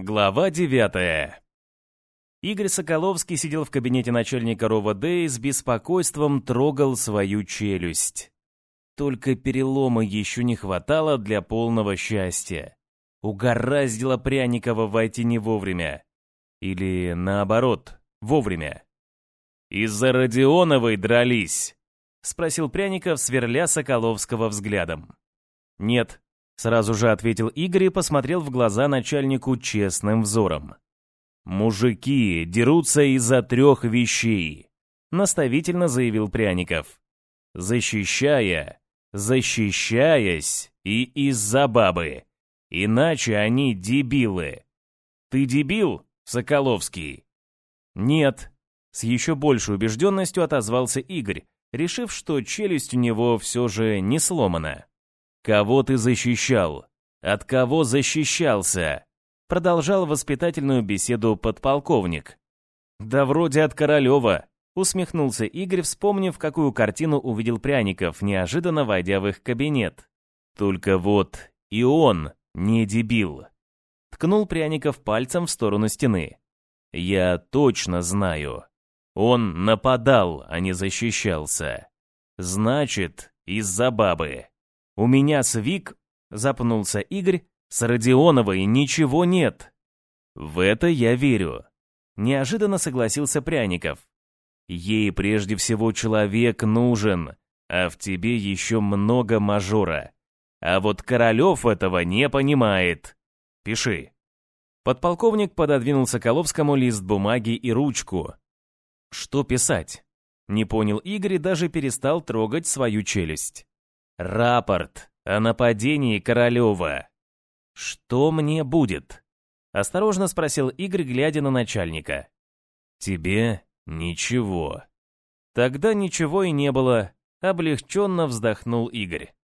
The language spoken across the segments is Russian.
Глава девятая. Игорь Соколовский сидел в кабинете начальника РОВД и с беспокойством трогал свою челюсть. Только перелома еще не хватало для полного счастья. Угораздило Пряникова войти не вовремя. Или наоборот, вовремя. «Из-за Родионовой дрались?» — спросил Пряников, сверля Соколовского взглядом. «Нет», Сразу же ответил Игорь и посмотрел в глаза начальнику честным взором. «Мужики дерутся из-за трех вещей», — наставительно заявил Пряников. «Защищая, защищаясь и из-за бабы. Иначе они дебилы. Ты дебил, Соколовский?» «Нет», — с еще большей убежденностью отозвался Игорь, решив, что челюсть у него все же не сломана. «Кого ты защищал? От кого защищался?» Продолжал воспитательную беседу подполковник. «Да вроде от Королева», — усмехнулся Игорь, вспомнив, какую картину увидел Пряников, неожиданно войдя в их кабинет. «Только вот и он не дебил». Ткнул Пряников пальцем в сторону стены. «Я точно знаю. Он нападал, а не защищался. Значит, из-за бабы. «У меня с Вик», — запнулся Игорь, — «с Родионовой ничего нет». «В это я верю», — неожиданно согласился Пряников. «Ей прежде всего человек нужен, а в тебе еще много мажора. А вот Королев этого не понимает. Пиши». Подполковник пододвинул Соколовскому лист бумаги и ручку. «Что писать?» Не понял Игорь и даже перестал трогать свою челюсть. Рапорт о нападении Королева. Что мне будет? Осторожно спросил Игорь, глядя на начальника. Тебе ничего. Тогда ничего и не было. Облегченно вздохнул Игорь.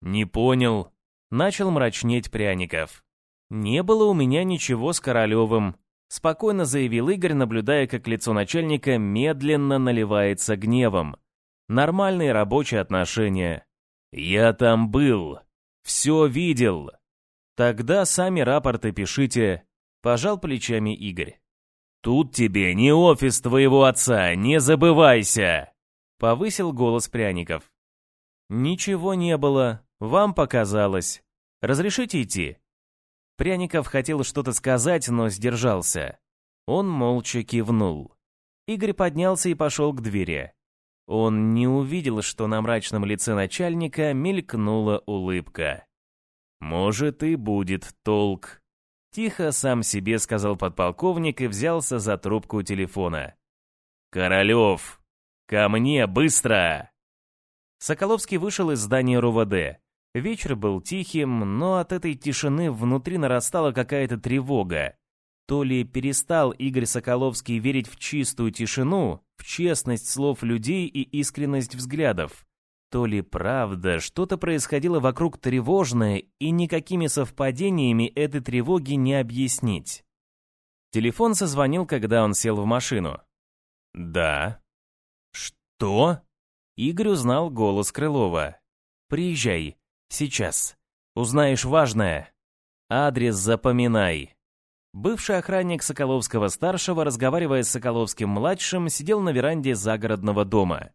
Не понял. Начал мрачнеть Пряников. Не было у меня ничего с Королевым. Спокойно заявил Игорь, наблюдая, как лицо начальника медленно наливается гневом. Нормальные рабочие отношения. «Я там был. Все видел. Тогда сами рапорты пишите», — пожал плечами Игорь. «Тут тебе не офис твоего отца, не забывайся!» — повысил голос Пряников. «Ничего не было, вам показалось. Разрешите идти?» Пряников хотел что-то сказать, но сдержался. Он молча кивнул. Игорь поднялся и пошел к двери. Он не увидел, что на мрачном лице начальника мелькнула улыбка. «Может, и будет толк», — тихо сам себе сказал подполковник и взялся за трубку телефона. «Королев! Ко мне, быстро!» Соколовский вышел из здания РУВД. Вечер был тихим, но от этой тишины внутри нарастала какая-то тревога. То ли перестал Игорь Соколовский верить в чистую тишину, в честность слов людей и искренность взглядов, то ли правда что-то происходило вокруг тревожное, и никакими совпадениями этой тревоги не объяснить. Телефон созвонил, когда он сел в машину. «Да». «Что?» Игорь узнал голос Крылова. «Приезжай. Сейчас. Узнаешь важное. Адрес запоминай». Бывший охранник Соколовского-старшего, разговаривая с Соколовским-младшим, сидел на веранде загородного дома.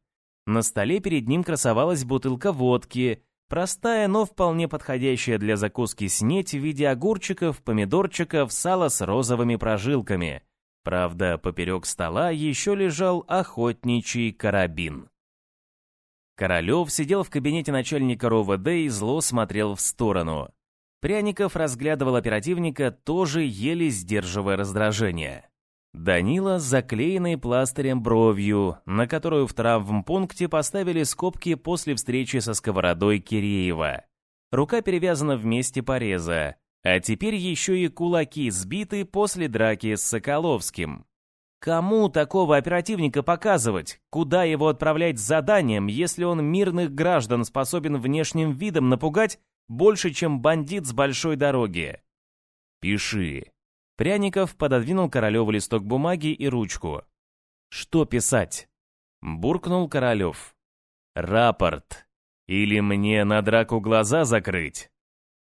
На столе перед ним красовалась бутылка водки, простая, но вполне подходящая для закуски снеть в виде огурчиков, помидорчиков, сала с розовыми прожилками. Правда, поперек стола еще лежал охотничий карабин. Королев сидел в кабинете начальника РОВД и зло смотрел в сторону. Пряников разглядывал оперативника, тоже еле сдерживая раздражение. Данила с заклеенной пластырем бровью, на которую в травмпункте поставили скобки после встречи со сковородой Киреева. Рука перевязана в месте пореза, а теперь еще и кулаки сбиты после драки с Соколовским. Кому такого оперативника показывать? Куда его отправлять с заданием, если он мирных граждан способен внешним видом напугать больше, чем бандит с большой дороги. Пиши. Пряников пододвинул Королеву листок бумаги и ручку. Что писать? Буркнул Королев. Рапорт. Или мне на драку глаза закрыть?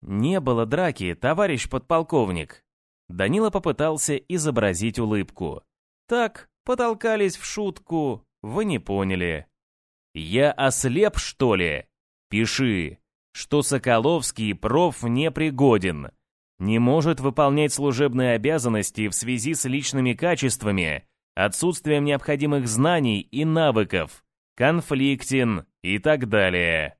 Не было драки, товарищ подполковник. Данила попытался изобразить улыбку. Так, потолкались в шутку, вы не поняли. Я ослеп, что ли? Пиши, что Соколовский проф непригоден. Не может выполнять служебные обязанности в связи с личными качествами, отсутствием необходимых знаний и навыков, конфликтен и так далее.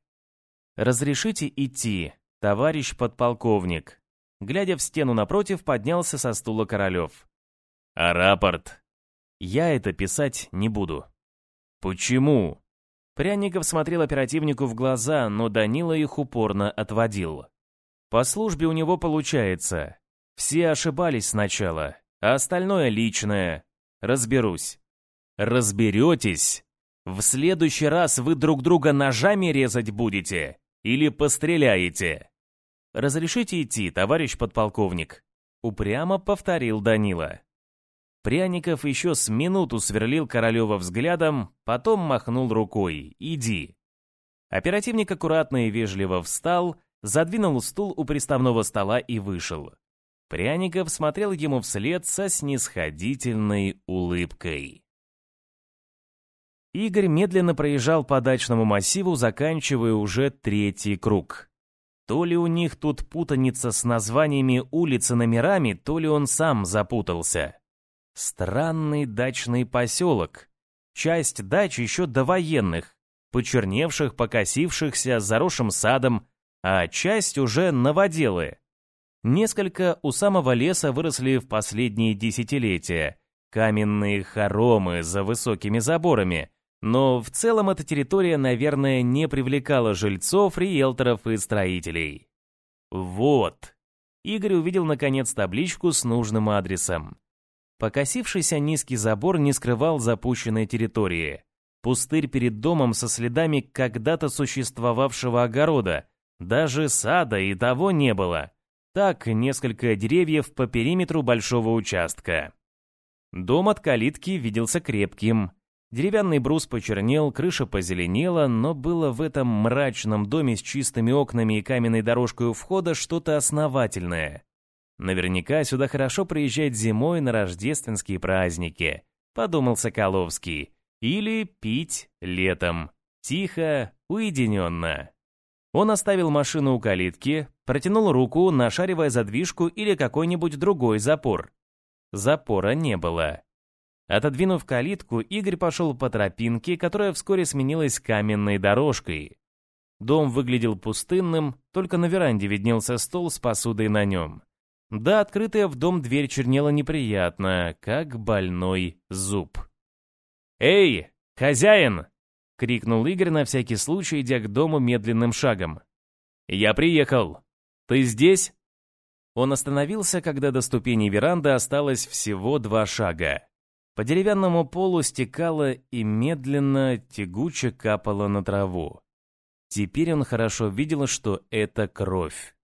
«Разрешите идти, товарищ подполковник?» Глядя в стену напротив, поднялся со стула Королев. «А рапорт?» «Я это писать не буду». «Почему?» Пряников смотрел оперативнику в глаза, но Данила их упорно отводил. «По службе у него получается. Все ошибались сначала, а остальное личное. Разберусь». «Разберетесь? В следующий раз вы друг друга ножами резать будете или постреляете?» «Разрешите идти, товарищ подполковник?» Упрямо повторил Данила. Пряников еще с минуту сверлил Королева взглядом, потом махнул рукой «Иди». Оперативник аккуратно и вежливо встал, задвинул стул у приставного стола и вышел. Пряников смотрел ему вслед со снисходительной улыбкой. Игорь медленно проезжал по дачному массиву, заканчивая уже третий круг. То ли у них тут путаница с названиями улиц и номерами, то ли он сам запутался. Странный дачный поселок. Часть дач еще довоенных, почерневших, покосившихся, заросшим садом, а часть уже новоделы. Несколько у самого леса выросли в последние десятилетия. Каменные хоромы за высокими заборами. Но в целом эта территория, наверное, не привлекала жильцов, риэлторов и строителей. Вот. Игорь увидел наконец табличку с нужным адресом. Покосившийся низкий забор не скрывал запущенной территории. Пустырь перед домом со следами когда-то существовавшего огорода. Даже сада и того не было. Так, несколько деревьев по периметру большого участка. Дом от калитки виделся крепким. Деревянный брус почернел, крыша позеленела, но было в этом мрачном доме с чистыми окнами и каменной дорожкой у входа что-то основательное. Наверняка сюда хорошо приезжать зимой на рождественские праздники, подумал Соколовский. Или пить летом. Тихо, уединенно. Он оставил машину у калитки, протянул руку, нашаривая задвижку или какой-нибудь другой запор. Запора не было. Отодвинув калитку, Игорь пошел по тропинке, которая вскоре сменилась каменной дорожкой. Дом выглядел пустынным, только на веранде виднелся стол с посудой на нем. Да, открытая в дом дверь чернела неприятно, как больной зуб. «Эй, хозяин!» — крикнул Игорь на всякий случай, идя к дому медленным шагом. «Я приехал. Ты здесь?» Он остановился, когда до ступени веранды осталось всего два шага. По деревянному полу стекало и медленно, тягуче капало на траву. Теперь он хорошо видел, что это кровь.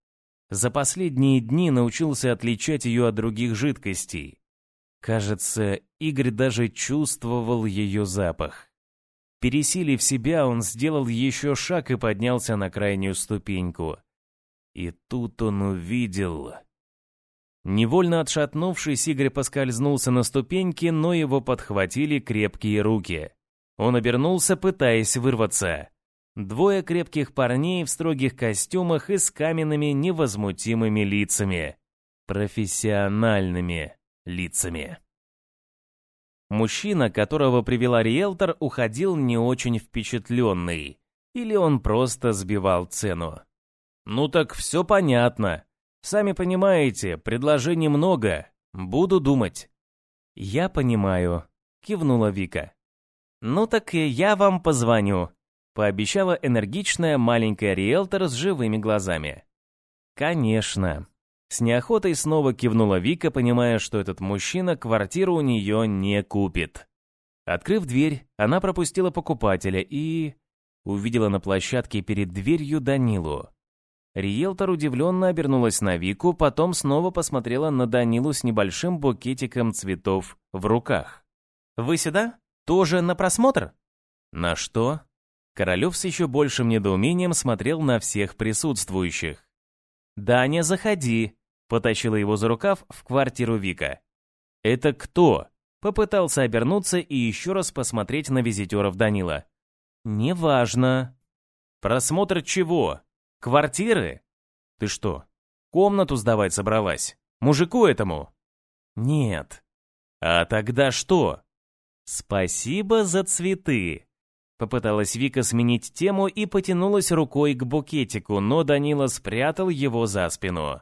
За последние дни научился отличать ее от других жидкостей. Кажется, Игорь даже чувствовал ее запах. Пересилив себя, он сделал еще шаг и поднялся на крайнюю ступеньку. И тут он увидел... Невольно отшатнувшись, Игорь поскользнулся на ступеньке, но его подхватили крепкие руки. Он обернулся, пытаясь вырваться. Двое крепких парней в строгих костюмах и с каменными невозмутимыми лицами. Профессиональными лицами. Мужчина, которого привела риэлтор, уходил не очень впечатленный. Или он просто сбивал цену. «Ну так все понятно. Сами понимаете, предложений много. Буду думать». «Я понимаю», — кивнула Вика. «Ну так я вам позвоню пообещала энергичная маленькая риэлтор с живыми глазами. «Конечно». С неохотой снова кивнула Вика, понимая, что этот мужчина квартиру у нее не купит. Открыв дверь, она пропустила покупателя и... увидела на площадке перед дверью Данилу. Риэлтор удивленно обернулась на Вику, потом снова посмотрела на Данилу с небольшим букетиком цветов в руках. «Вы сюда? Тоже на просмотр?» «На что?» Королев с еще большим недоумением смотрел на всех присутствующих. «Даня, заходи. Потащила его за рукав в квартиру Вика. «Это кто?» Попытался обернуться и еще раз посмотреть на визитеров Данила. «Неважно». «Просмотр чего? Квартиры? Ты что, комнату сдавать собралась? Мужику этому?» «Нет». «А тогда что?» «Спасибо за цветы». Попыталась Вика сменить тему и потянулась рукой к букетику, но Данила спрятал его за спину.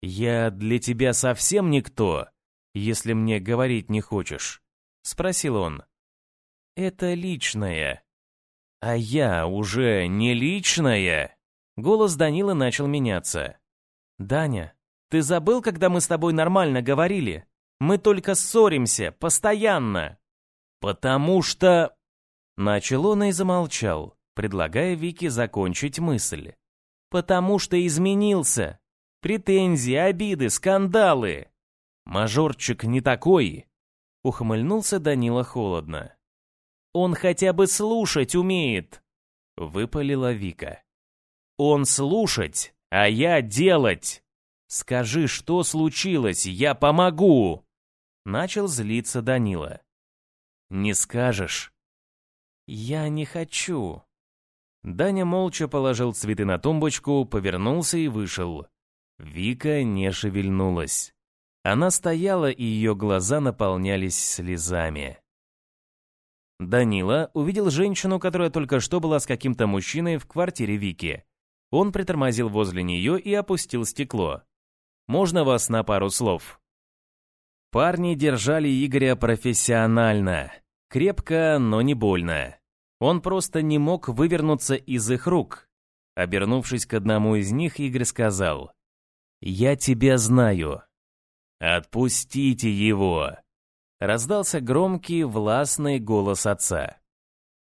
«Я для тебя совсем никто, если мне говорить не хочешь?» — спросил он. «Это личное». «А я уже не личное?» Голос Данила начал меняться. «Даня, ты забыл, когда мы с тобой нормально говорили? Мы только ссоримся, постоянно!» «Потому что...» Начал он и замолчал, предлагая Вике закончить мысль. «Потому что изменился. Претензии, обиды, скандалы. Мажорчик не такой!» Ухмыльнулся Данила холодно. «Он хотя бы слушать умеет!» Выпалила Вика. «Он слушать, а я делать!» «Скажи, что случилось, я помогу!» Начал злиться Данила. «Не скажешь?» «Я не хочу». Даня молча положил цветы на тумбочку, повернулся и вышел. Вика не шевельнулась. Она стояла, и ее глаза наполнялись слезами. Данила увидел женщину, которая только что была с каким-то мужчиной в квартире Вики. Он притормозил возле нее и опустил стекло. «Можно вас на пару слов?» Парни держали Игоря профессионально. Крепко, но не больно. Он просто не мог вывернуться из их рук. Обернувшись к одному из них, Игорь сказал, «Я тебя знаю». «Отпустите его!» Раздался громкий, властный голос отца.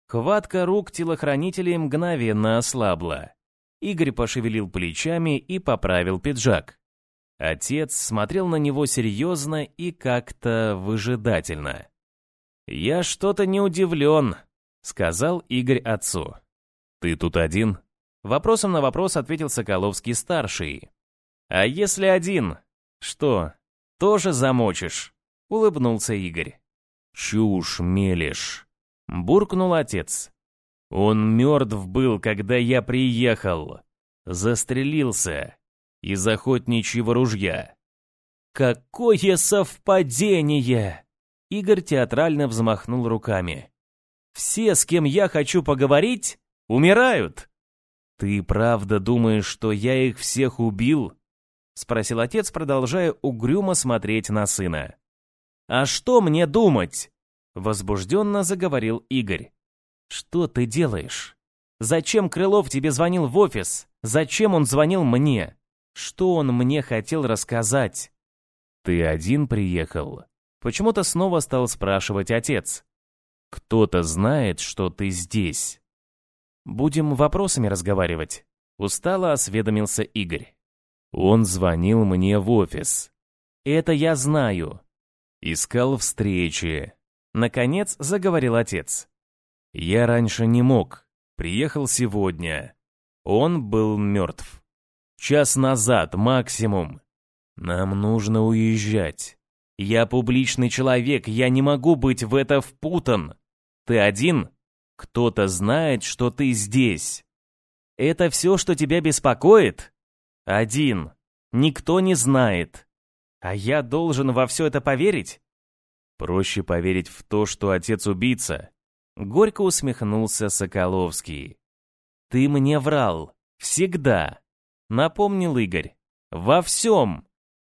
Хватка рук телохранителей мгновенно ослабла. Игорь пошевелил плечами и поправил пиджак. Отец смотрел на него серьезно и как-то выжидательно. «Я что-то не удивлен», сказал Игорь отцу. «Ты тут один?» Вопросом на вопрос ответил Соколовский-старший. «А если один? Что, тоже замочишь?» Улыбнулся Игорь. «Чушь мелешь», — буркнул отец. «Он мертв был, когда я приехал. Застрелился. Из охотничьего ружья». «Какое совпадение!» Игорь театрально взмахнул руками. Все, с кем я хочу поговорить, умирают. Ты правда думаешь, что я их всех убил? Спросил отец, продолжая угрюмо смотреть на сына. А что мне думать? Возбужденно заговорил Игорь. Что ты делаешь? Зачем Крылов тебе звонил в офис? Зачем он звонил мне? Что он мне хотел рассказать? Ты один приехал? Почему-то снова стал спрашивать отец. Кто-то знает, что ты здесь. Будем вопросами разговаривать. Устало осведомился Игорь. Он звонил мне в офис. Это я знаю. Искал встречи. Наконец заговорил отец. Я раньше не мог. Приехал сегодня. Он был мертв. Час назад максимум. Нам нужно уезжать. Я публичный человек, я не могу быть в это впутан. Ты один? Кто-то знает, что ты здесь. Это все, что тебя беспокоит? Один. Никто не знает. А я должен во все это поверить? Проще поверить в то, что отец убийца. Горько усмехнулся Соколовский. Ты мне врал. Всегда. Напомнил Игорь. Во всем.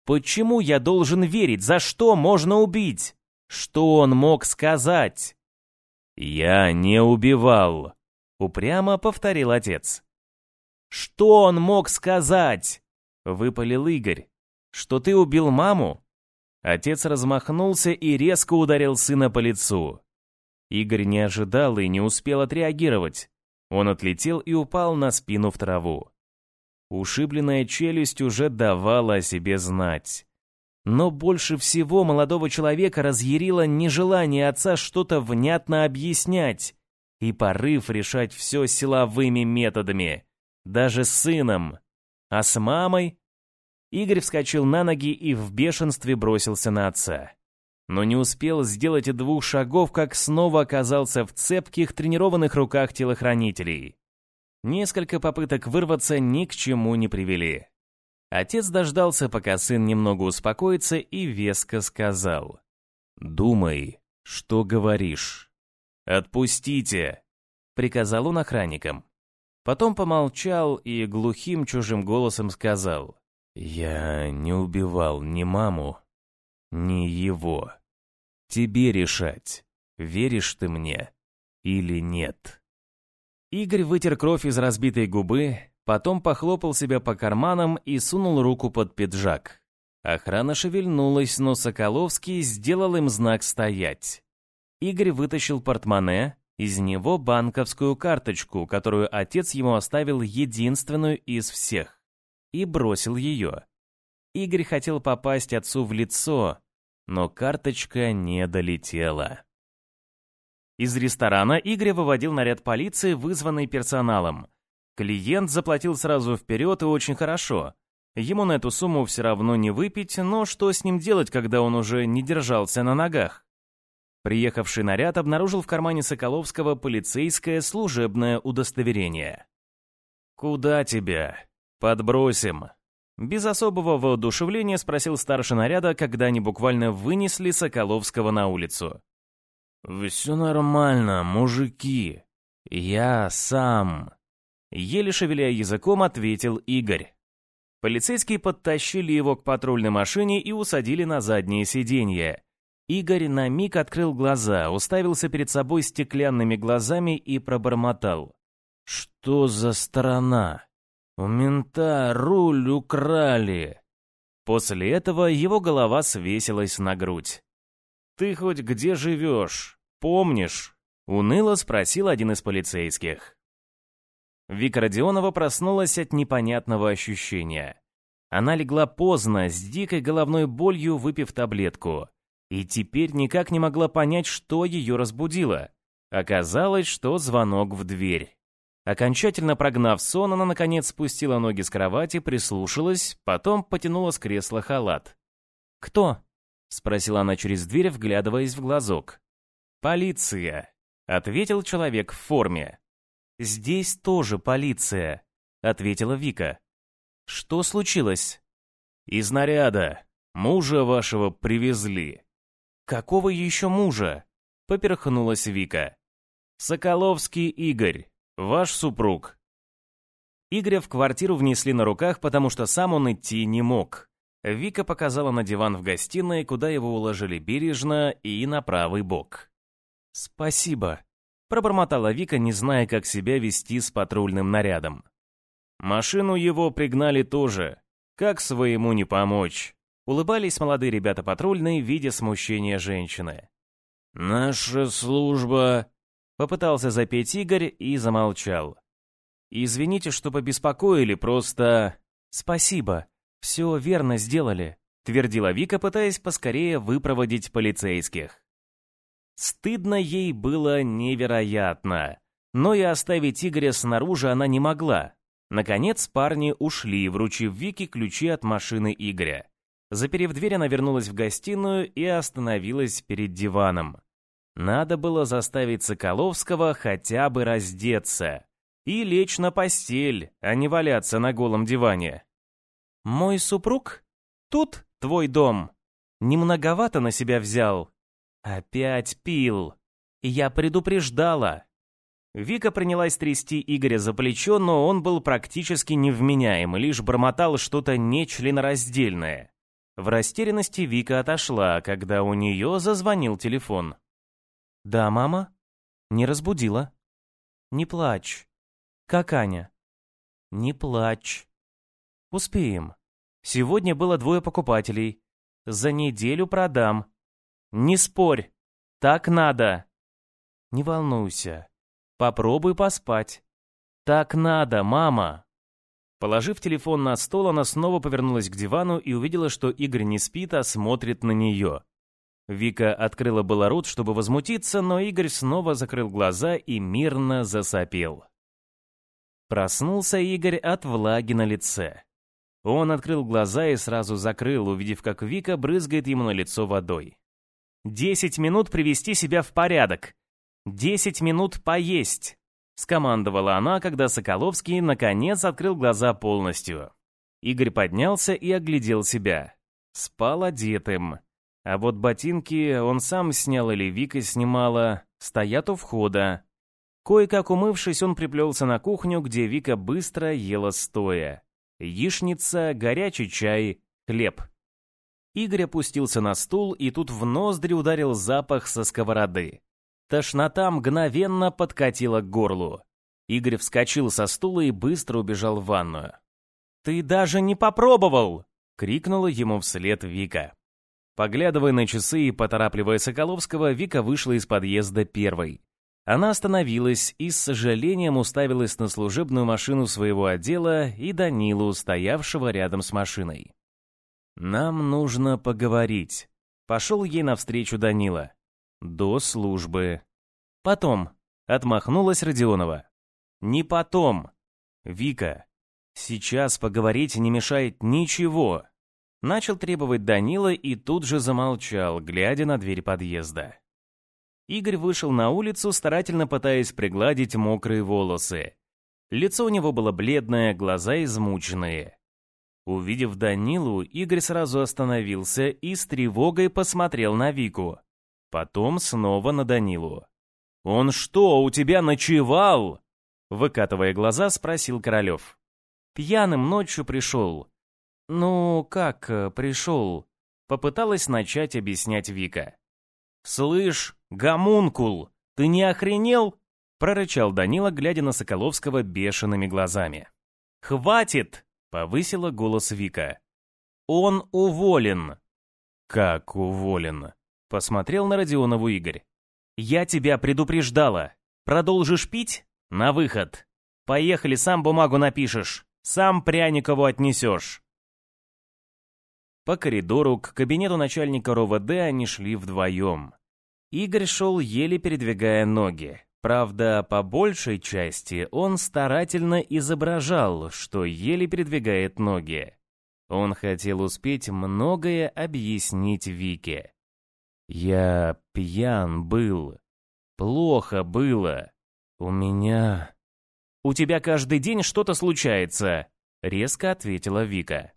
Почему я должен верить? За что можно убить? Что он мог сказать? Я не убивал, упрямо повторил отец. Что он мог сказать? Выпалил Игорь. Что ты убил маму? Отец размахнулся и резко ударил сына по лицу. Игорь не ожидал и не успел отреагировать. Он отлетел и упал на спину в траву. Ушибленная челюсть уже давала о себе знать. Но больше всего молодого человека разъярило нежелание отца что-то внятно объяснять и порыв решать все силовыми методами, даже с сыном. А с мамой? Игорь вскочил на ноги и в бешенстве бросился на отца. Но не успел сделать и двух шагов, как снова оказался в цепких, тренированных руках телохранителей. Несколько попыток вырваться ни к чему не привели. Отец дождался, пока сын немного успокоится, и веско сказал. «Думай, что говоришь». «Отпустите!» — приказал он охранникам. Потом помолчал и глухим чужим голосом сказал. «Я не убивал ни маму, ни его. Тебе решать, веришь ты мне или нет». Игорь вытер кровь из разбитой губы, потом похлопал себя по карманам и сунул руку под пиджак. Охрана шевельнулась, но Соколовский сделал им знак «стоять». Игорь вытащил портмоне, из него банковскую карточку, которую отец ему оставил единственную из всех, и бросил ее. Игорь хотел попасть отцу в лицо, но карточка не долетела. Из ресторана Игорь выводил наряд полиции, вызванный персоналом. Клиент заплатил сразу вперед и очень хорошо. Ему на эту сумму все равно не выпить, но что с ним делать, когда он уже не держался на ногах? Приехавший наряд обнаружил в кармане Соколовского полицейское служебное удостоверение. «Куда тебя? Подбросим». Без особого воодушевления спросил старший наряда, когда они буквально вынесли Соколовского на улицу. «Все нормально, мужики. Я сам». Еле шевеля языком, ответил Игорь. Полицейские подтащили его к патрульной машине и усадили на заднее сиденье. Игорь на миг открыл глаза, уставился перед собой стеклянными глазами и пробормотал. «Что за страна? У мента руль украли!» После этого его голова свесилась на грудь. «Ты хоть где живешь? Помнишь?» — уныло спросил один из полицейских. Вика Родионова проснулась от непонятного ощущения. Она легла поздно, с дикой головной болью выпив таблетку и теперь никак не могла понять, что ее разбудило. Оказалось, что звонок в дверь. Окончательно прогнав сон, она наконец спустила ноги с кровати, прислушалась, потом потянула с кресла халат. «Кто?» — спросила она через дверь, вглядываясь в глазок. «Полиция», — ответил человек в форме. «Здесь тоже полиция», — ответила Вика. «Что случилось?» «Из наряда. Мужа вашего привезли», «Какого еще мужа?» — поперхнулась Вика. «Соколовский Игорь, ваш супруг». Игоря в квартиру внесли на руках, потому что сам он идти не мог. Вика показала на диван в гостиной, куда его уложили бережно и на правый бок. «Спасибо», — пробормотала Вика, не зная, как себя вести с патрульным нарядом. Машину его пригнали тоже. Как своему не помочь? Улыбались молодые ребята патрульные, видя смущение женщины. «Наша служба...» — попытался запеть Игорь и замолчал. «Извините, что побеспокоили, просто...» «Спасибо, все верно сделали», — твердила Вика, пытаясь поскорее выпроводить полицейских. Стыдно ей было невероятно, но и оставить Игоря снаружи она не могла. Наконец парни ушли, вручив Вике ключи от машины Игоря. Заперев дверь, она вернулась в гостиную и остановилась перед диваном. Надо было заставить Соколовского хотя бы раздеться и лечь на постель, а не валяться на голом диване. «Мой супруг? Тут твой дом. Немноговато на себя взял. Опять пил. Я предупреждала». Вика принялась трясти Игоря за плечо, но он был практически невменяем лишь бормотал что-то нечленораздельное. В растерянности Вика отошла, когда у нее зазвонил телефон. «Да, мама?» «Не разбудила?» «Не плачь». «Как Аня?» «Не плачь». «Успеем. Сегодня было двое покупателей. За неделю продам». «Не спорь. Так надо». «Не волнуйся. Попробуй поспать». «Так надо, мама». Положив телефон на стол, она снова повернулась к дивану и увидела, что Игорь не спит, а смотрит на нее. Вика открыла было рот, чтобы возмутиться, но Игорь снова закрыл глаза и мирно засопел. Проснулся Игорь от влаги на лице. Он открыл глаза и сразу закрыл, увидев, как Вика брызгает ему на лицо водой. «Десять минут привести себя в порядок! Десять минут поесть!» Скомандовала она, когда Соколовский наконец открыл глаза полностью. Игорь поднялся и оглядел себя. Спал одетым. А вот ботинки он сам снял или Вика снимала, стоят у входа. Кое-как умывшись, он приплелся на кухню, где Вика быстро ела стоя. Яичница, горячий чай, хлеб. Игорь опустился на стул, и тут в ноздри ударил запах со сковороды. Тошнота мгновенно подкатила к горлу. Игорь вскочил со стула и быстро убежал в ванную. «Ты даже не попробовал!» — крикнула ему вслед Вика. Поглядывая на часы и поторапливая Соколовского, Вика вышла из подъезда первой. Она остановилась и с сожалением уставилась на служебную машину своего отдела и Данилу, стоявшего рядом с машиной. «Нам нужно поговорить», — пошел ей навстречу Данила. «До службы». «Потом», — отмахнулась Родионова. «Не потом. Вика, сейчас поговорить не мешает ничего». Начал требовать Данила и тут же замолчал, глядя на дверь подъезда. Игорь вышел на улицу, старательно пытаясь пригладить мокрые волосы. Лицо у него было бледное, глаза измученные. Увидев Данилу, Игорь сразу остановился и с тревогой посмотрел на Вику. Потом снова на Данилу. «Он что, у тебя ночевал?» Выкатывая глаза, спросил Королев. «Пьяным ночью пришел». «Ну, как э, пришел?» Попыталась начать объяснять Вика. «Слышь, гомункул, ты не охренел?» прорычал Данила, глядя на Соколовского бешеными глазами. «Хватит!» — повысила голос Вика. «Он уволен!» «Как уволен?» — посмотрел на Родионову Игорь. «Я тебя предупреждала. Продолжишь пить? На выход. Поехали, сам бумагу напишешь. Сам Пряникову отнесешь». По коридору к кабинету начальника РОВД они шли вдвоем. Игорь шел, еле передвигая ноги. Правда, по большей части он старательно изображал, что еле передвигает ноги. Он хотел успеть многое объяснить Вике. «Я пьян был. Плохо было. У меня...» «У тебя каждый день что-то случается», — резко ответила Вика.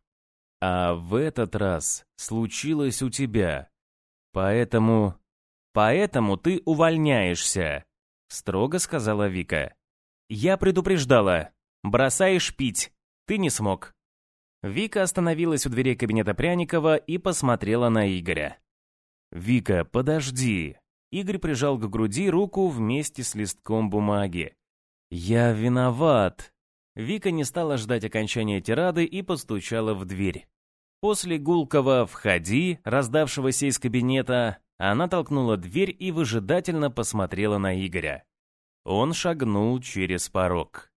А в этот раз случилось у тебя. Поэтому... Поэтому ты увольняешься, строго сказала Вика. Я предупреждала. Бросаешь пить. Ты не смог. Вика остановилась у дверей кабинета Пряникова и посмотрела на Игоря. «Вика, подожди!» Игорь прижал к груди руку вместе с листком бумаги. «Я виноват!» Вика не стала ждать окончания тирады и постучала в дверь. После гулкого «входи», раздавшегося из кабинета, она толкнула дверь и выжидательно посмотрела на Игоря. Он шагнул через порог.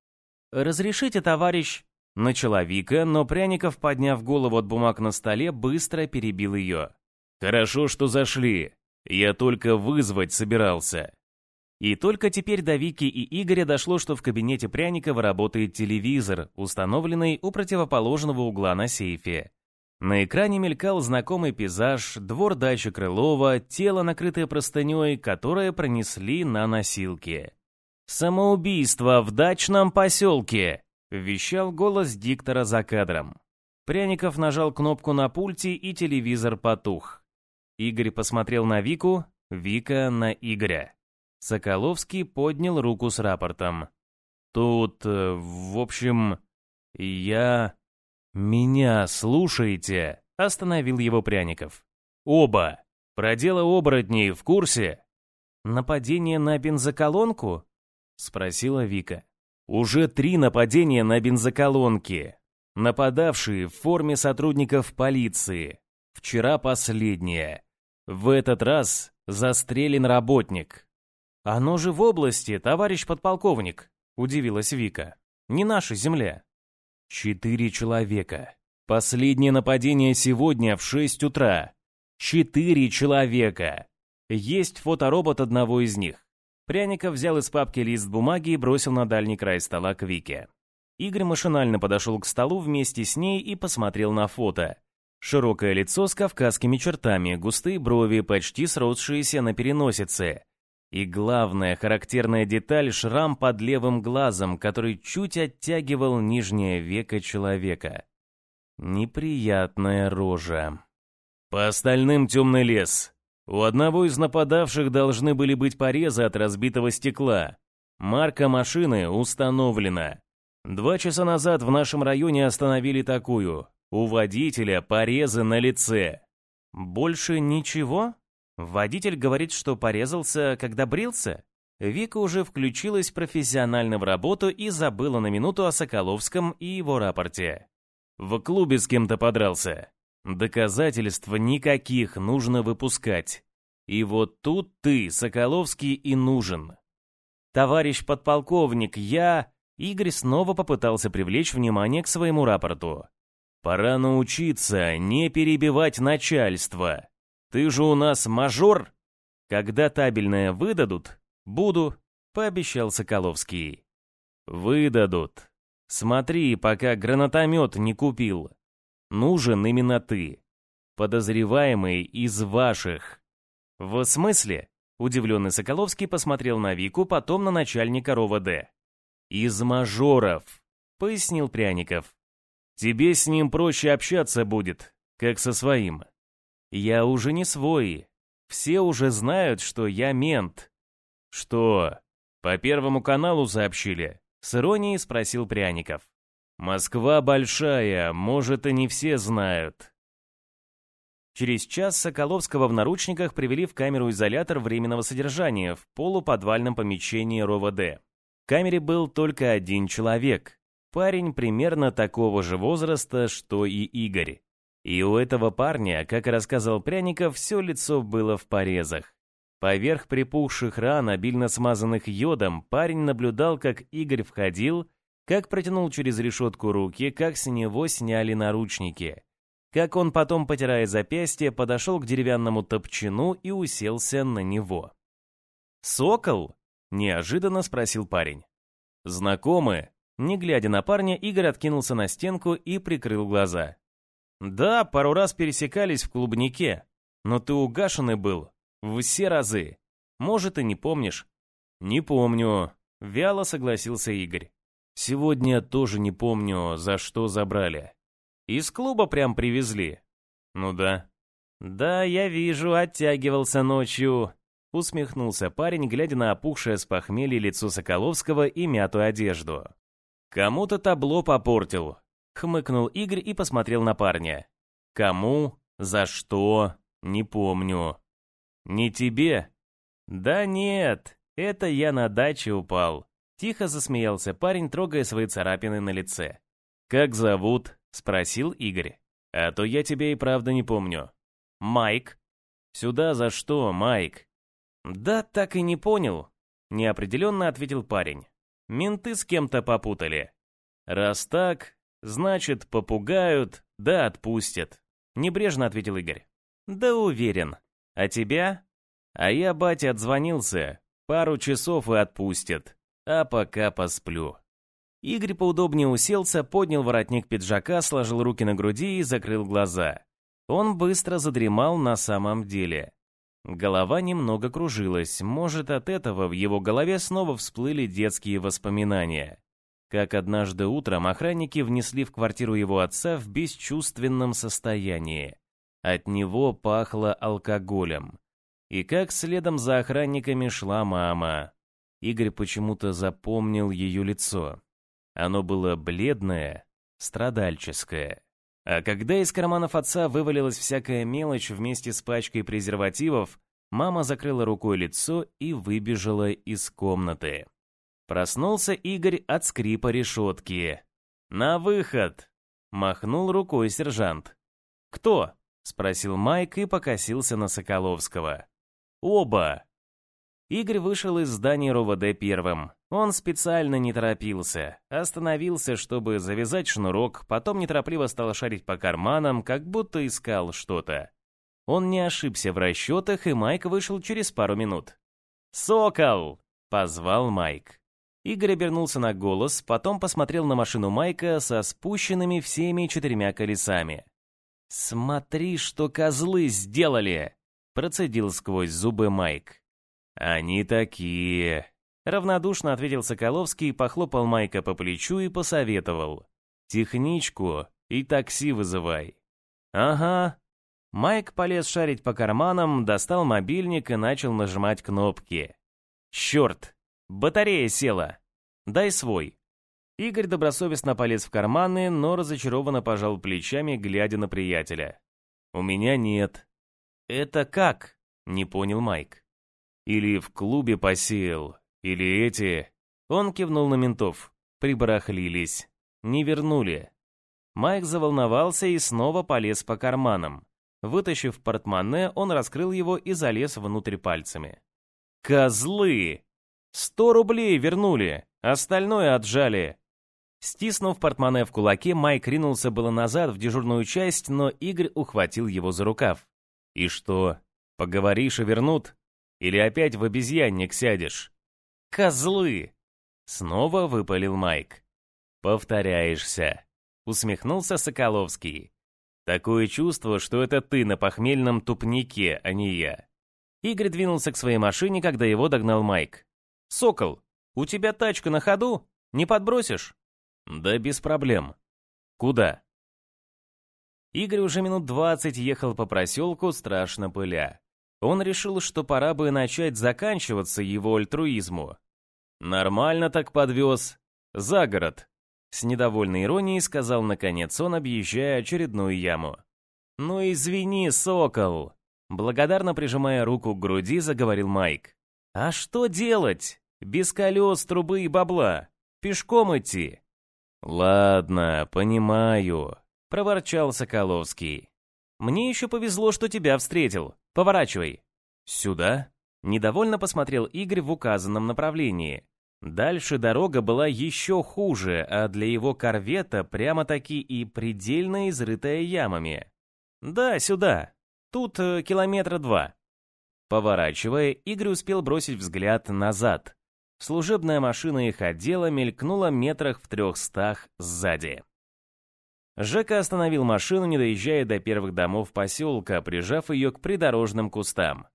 «Разрешите, товарищ?» Начала Вика, но Пряников, подняв голову от бумаг на столе, быстро перебил ее. «Хорошо, что зашли. Я только вызвать собирался». И только теперь до Вики и Игоря дошло, что в кабинете Пряникова работает телевизор, установленный у противоположного угла на сейфе. На экране мелькал знакомый пейзаж, двор дачи Крылова, тело, накрытое простыней, которое пронесли на носилке. «Самоубийство в дачном поселке!» — вещал голос диктора за кадром. Пряников нажал кнопку на пульте, и телевизор потух. Игорь посмотрел на Вику, Вика на Игоря. Соколовский поднял руку с рапортом. «Тут, э, в общем, я...» «Меня слушаете?» — остановил его Пряников. «Оба! Про дело оборотней в курсе?» «Нападение на бензоколонку?» — спросила Вика. «Уже три нападения на бензоколонки. Нападавшие в форме сотрудников полиции. Вчера последнее. В этот раз застрелен работник». «Оно же в области, товарищ подполковник», — удивилась Вика. «Не наша земля». Четыре человека. Последнее нападение сегодня в шесть утра. Четыре человека. Есть фоторобот одного из них. Пряников взял из папки лист бумаги и бросил на дальний край стола к Вике. Игорь машинально подошел к столу вместе с ней и посмотрел на фото. Широкое лицо с кавказскими чертами, густые брови, почти сросшиеся на переносице. И главная характерная деталь — шрам под левым глазом, который чуть оттягивал нижнее веко человека. Неприятная рожа. По остальным темный лес. У одного из нападавших должны были быть порезы от разбитого стекла. Марка машины установлена. Два часа назад в нашем районе остановили такую. У водителя порезы на лице. Больше ничего? Водитель говорит, что порезался, когда брился? Вика уже включилась профессионально в работу и забыла на минуту о Соколовском и его рапорте. В клубе с кем-то подрался. Доказательств никаких нужно выпускать. И вот тут ты, Соколовский, и нужен. Товарищ подполковник, я... Игорь снова попытался привлечь внимание к своему рапорту. «Пора научиться не перебивать начальство. Ты же у нас мажор. Когда табельное выдадут, буду», — пообещал Соколовский. «Выдадут. Смотри, пока гранатомет не купил. Нужен именно ты. Подозреваемый из ваших». «В смысле?» Удивленный Соколовский посмотрел на Вику, потом на начальника РОВД. «Из мажоров», — пояснил Пряников. «Тебе с ним проще общаться будет, как со своим. Я уже не свой. Все уже знают, что я мент». «Что, по Первому каналу сообщили?» — с иронией спросил Пряников. «Москва большая, может, и не все знают». Через час Соколовского в наручниках привели в камеру-изолятор временного содержания в полуподвальном помещении РОВД. В камере был только один человек. Парень примерно такого же возраста, что и Игорь. И у этого парня, как рассказал Пряников, все лицо было в порезах. Поверх припухших ран, обильно смазанных йодом, парень наблюдал, как Игорь входил, как протянул через решетку руки, как с него сняли наручники как он потом, потирая запястье, подошел к деревянному топчину и уселся на него. «Сокол?» — неожиданно спросил парень. «Знакомы?» Не глядя на парня, Игорь откинулся на стенку и прикрыл глаза. «Да, пару раз пересекались в клубнике, но ты угашенный был. В все разы. Может, и не помнишь?» «Не помню», — вяло согласился Игорь. «Сегодня тоже не помню, за что забрали. Из клуба прям привезли? Ну да. Да, я вижу, оттягивался ночью. Усмехнулся парень, глядя на опухшее с похмелья лицо Соколовского и мятую одежду. Кому-то табло попортил. Хмыкнул Игорь и посмотрел на парня. Кому? За что? Не помню. Не тебе? Да нет, это я на даче упал. Тихо засмеялся парень, трогая свои царапины на лице. Как зовут? Спросил Игорь. А то я тебя и правда не помню. Майк. Сюда за что, Майк? Да так и не понял. Неопределенно ответил парень. Менты с кем-то попутали. Раз так, значит, попугают, да отпустят. Небрежно ответил Игорь. Да уверен. А тебя? А я, батя, отзвонился. Пару часов и отпустят. А пока посплю. Игорь поудобнее уселся, поднял воротник пиджака, сложил руки на груди и закрыл глаза. Он быстро задремал на самом деле. Голова немного кружилась, может, от этого в его голове снова всплыли детские воспоминания. Как однажды утром охранники внесли в квартиру его отца в бесчувственном состоянии. От него пахло алкоголем. И как следом за охранниками шла мама. Игорь почему-то запомнил ее лицо. Оно было бледное, страдальческое. А когда из карманов отца вывалилась всякая мелочь вместе с пачкой презервативов, мама закрыла рукой лицо и выбежала из комнаты. Проснулся Игорь от скрипа решетки. «На выход!» — махнул рукой сержант. «Кто?» — спросил Майк и покосился на Соколовского. «Оба!» Игорь вышел из здания РОВД первым. Он специально не торопился, остановился, чтобы завязать шнурок, потом неторопливо стал шарить по карманам, как будто искал что-то. Он не ошибся в расчетах, и Майк вышел через пару минут. «Сокол!» — позвал Майк. Игорь обернулся на голос, потом посмотрел на машину Майка со спущенными всеми четырьмя колесами. «Смотри, что козлы сделали!» — процедил сквозь зубы Майк. «Они такие!» — равнодушно ответил Соколовский, похлопал Майка по плечу и посоветовал. «Техничку и такси вызывай». «Ага». Майк полез шарить по карманам, достал мобильник и начал нажимать кнопки. «Черт! Батарея села! Дай свой!» Игорь добросовестно полез в карманы, но разочарованно пожал плечами, глядя на приятеля. «У меня нет». «Это как?» — не понял Майк. «Или в клубе посеял, или эти...» Он кивнул на ментов. Прибарахлились. Не вернули. Майк заволновался и снова полез по карманам. Вытащив портмоне, он раскрыл его и залез внутрь пальцами. «Козлы! Сто рублей вернули, остальное отжали!» Стиснув портмоне в кулаке, Майк ринулся было назад в дежурную часть, но Игорь ухватил его за рукав. «И что, поговоришь и вернут? Или опять в обезьянник сядешь?» «Козлы!» Снова выпалил Майк. «Повторяешься», усмехнулся Соколовский. Такое чувство, что это ты на похмельном тупнике, а не я. Игорь двинулся к своей машине, когда его догнал Майк. «Сокол, у тебя тачка на ходу? Не подбросишь?» «Да без проблем. Куда?» Игорь уже минут двадцать ехал по проселку, страшно пыля. Он решил, что пора бы начать заканчиваться его альтруизму. «Нормально так подвез. За город. С недовольной иронией сказал наконец он, объезжая очередную яму. «Ну извини, сокол!» Благодарно прижимая руку к груди, заговорил Майк. «А что делать? Без колес, трубы и бабла. Пешком идти». «Ладно, понимаю», — проворчал Соколовский. «Мне еще повезло, что тебя встретил. Поворачивай». «Сюда?» Недовольно посмотрел Игорь в указанном направлении. Дальше дорога была еще хуже, а для его корвета прямо-таки и предельно изрытая ямами. «Да, сюда. Тут э, километра два». Поворачивая, Игорь успел бросить взгляд назад. Служебная машина их отдела мелькнула метрах в трехстах сзади. Жека остановил машину, не доезжая до первых домов поселка, прижав ее к придорожным кустам.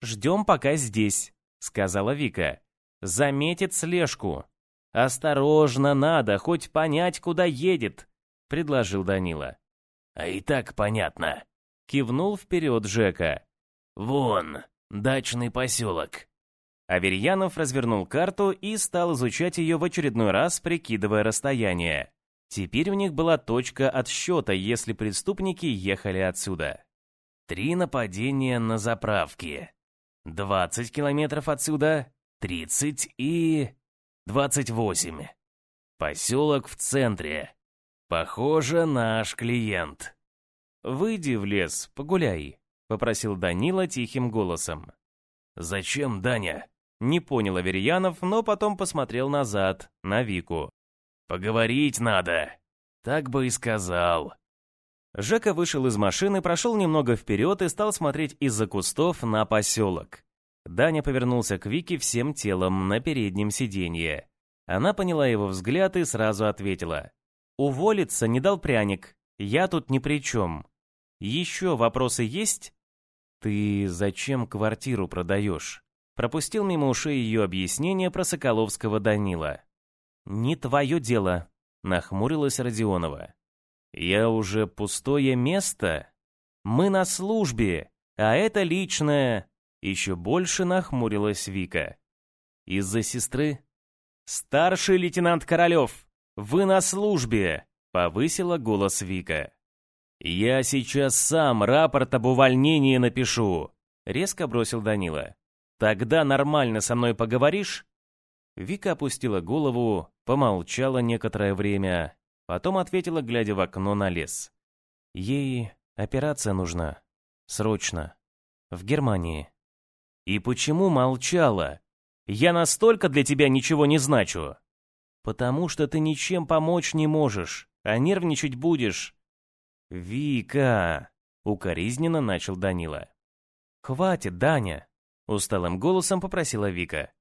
«Ждем пока здесь», — сказала Вика заметит слежку. «Осторожно надо, хоть понять, куда едет», — предложил Данила. «А и так понятно», — кивнул вперед Жека. «Вон, дачный поселок». Аверьянов развернул карту и стал изучать ее в очередной раз, прикидывая расстояние. Теперь у них была точка отсчета, если преступники ехали отсюда. Три нападения на заправке. 20 километров отсюда, Тридцать и... двадцать восемь. Поселок в центре. Похоже, наш клиент. «Выйди в лес, погуляй», — попросил Данила тихим голосом. «Зачем, Даня?» Не понял Аверьянов, но потом посмотрел назад, на Вику. «Поговорить надо». Так бы и сказал. Жека вышел из машины, прошел немного вперед и стал смотреть из-за кустов на поселок. Даня повернулся к Вике всем телом на переднем сиденье. Она поняла его взгляд и сразу ответила. «Уволиться не дал пряник. Я тут ни при чем. Еще вопросы есть?» «Ты зачем квартиру продаешь?» Пропустил мимо ушей ее объяснение про Соколовского Данила. «Не твое дело», — нахмурилась Родионова. «Я уже пустое место? Мы на службе, а это личное...» Еще больше нахмурилась Вика. Из-за сестры? «Старший лейтенант Королев, вы на службе!» — повысила голос Вика. «Я сейчас сам рапорт об увольнении напишу», — резко бросил Данила. «Тогда нормально со мной поговоришь?» Вика опустила голову, помолчала некоторое время, потом ответила, глядя в окно на лес. «Ей операция нужна. Срочно. В Германии». «И почему молчала? Я настолько для тебя ничего не значу!» «Потому что ты ничем помочь не можешь, а нервничать будешь». «Вика!» — укоризненно начал Данила. «Хватит, Даня!» — усталым голосом попросила Вика.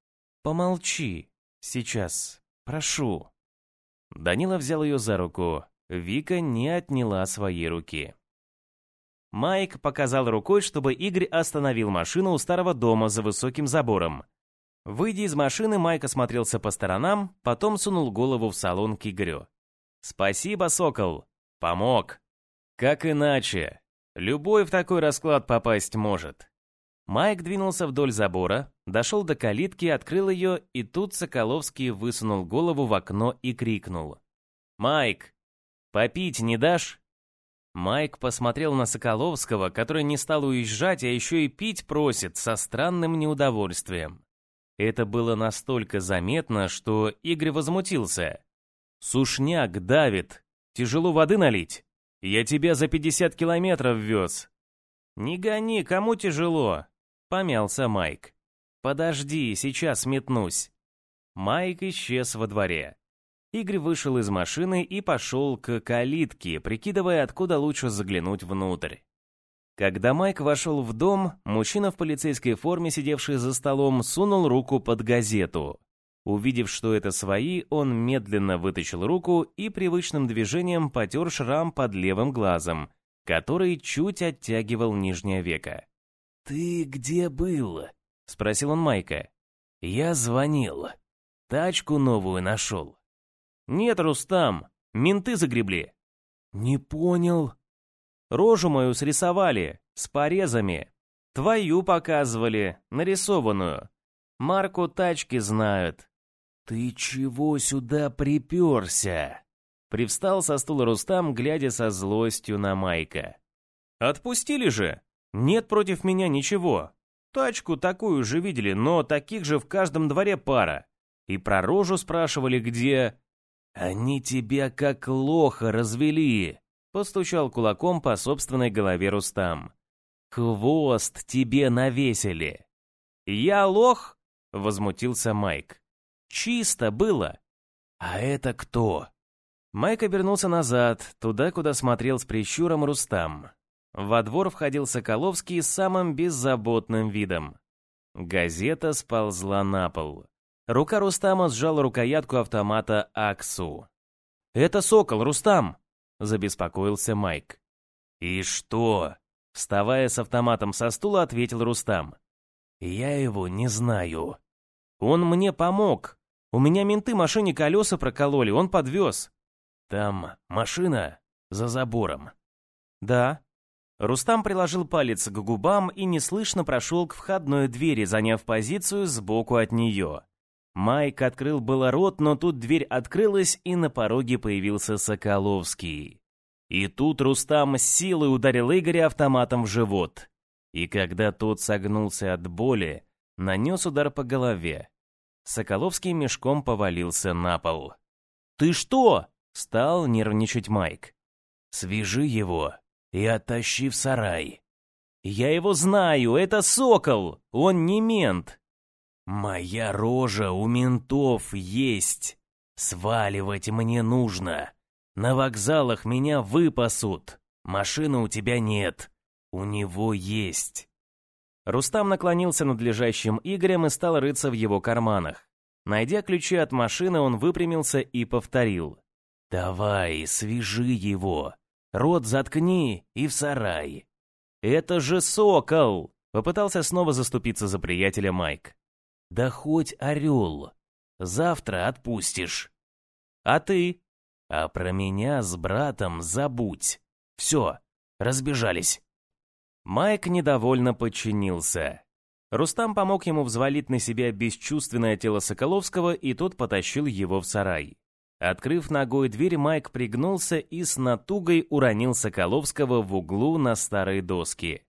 «Помолчи. Сейчас. Прошу». Данила взял ее за руку. Вика не отняла своей руки. Майк показал рукой, чтобы Игорь остановил машину у старого дома за высоким забором. Выйдя из машины, Майк осмотрелся по сторонам, потом сунул голову в салон к Игорю. «Спасибо, Сокол. Помог. Как иначе? Любой в такой расклад попасть может». Майк двинулся вдоль забора, дошел до калитки, открыл ее, и тут Соколовский высунул голову в окно и крикнул. «Майк, попить не дашь?» Майк посмотрел на Соколовского, который не стал уезжать, а еще и пить просит со странным неудовольствием. Это было настолько заметно, что Игорь возмутился. «Сушняк давит. Тяжело воды налить? Я тебя за 50 километров вез». «Не гони, кому тяжело?» — помялся Майк. «Подожди, сейчас метнусь». Майк исчез во дворе. Игорь вышел из машины и пошел к калитке, прикидывая, откуда лучше заглянуть внутрь. Когда Майк вошел в дом, мужчина в полицейской форме, сидевший за столом, сунул руку под газету. Увидев, что это свои, он медленно вытащил руку и привычным движением потер шрам под левым глазом, который чуть оттягивал нижнее веко. «Ты где был?» — спросил он Майка. «Я звонил. Тачку новую нашел. «Нет, Рустам, менты загребли». «Не понял». «Рожу мою срисовали, с порезами. Твою показывали, нарисованную. Марку тачки знают». «Ты чего сюда приперся?» Привстал со стула Рустам, глядя со злостью на Майка. «Отпустили же! Нет против меня ничего. Тачку такую же видели, но таких же в каждом дворе пара. И про рожу спрашивали, где...» «Они тебя как лоха развели!» — постучал кулаком по собственной голове Рустам. «Хвост тебе навесили!» «Я лох?» — возмутился Майк. «Чисто было!» «А это кто?» Майк обернулся назад, туда, куда смотрел с прищуром Рустам. Во двор входил Соколовский с самым беззаботным видом. Газета сползла на пол. Рука Рустама сжала рукоятку автомата Аксу. «Это Сокол, Рустам!» — забеспокоился Майк. «И что?» — вставая с автоматом со стула, ответил Рустам. «Я его не знаю. Он мне помог. У меня менты машине колеса прокололи, он подвез. Там машина за забором». «Да». Рустам приложил палец к губам и неслышно прошел к входной двери, заняв позицию сбоку от нее. Майк открыл было рот, но тут дверь открылась, и на пороге появился Соколовский. И тут Рустам силой ударил Игоря автоматом в живот. И когда тот согнулся от боли, нанес удар по голове. Соколовский мешком повалился на пол. «Ты что?» — стал нервничать Майк. «Свяжи его и оттащи в сарай». «Я его знаю, это Сокол, он не мент». «Моя рожа у ментов есть. Сваливать мне нужно. На вокзалах меня выпасут. Машины у тебя нет. У него есть». Рустам наклонился над лежащим Игорем и стал рыться в его карманах. Найдя ключи от машины, он выпрямился и повторил. «Давай, свяжи его. Рот заткни и в сарай». «Это же сокол!» — попытался снова заступиться за приятеля Майк. Да хоть орел. Завтра отпустишь. А ты? А про меня с братом забудь. Все, разбежались. Майк недовольно подчинился. Рустам помог ему взвалить на себя бесчувственное тело Соколовского, и тот потащил его в сарай. Открыв ногой дверь, Майк пригнулся и с натугой уронил Соколовского в углу на старые доски.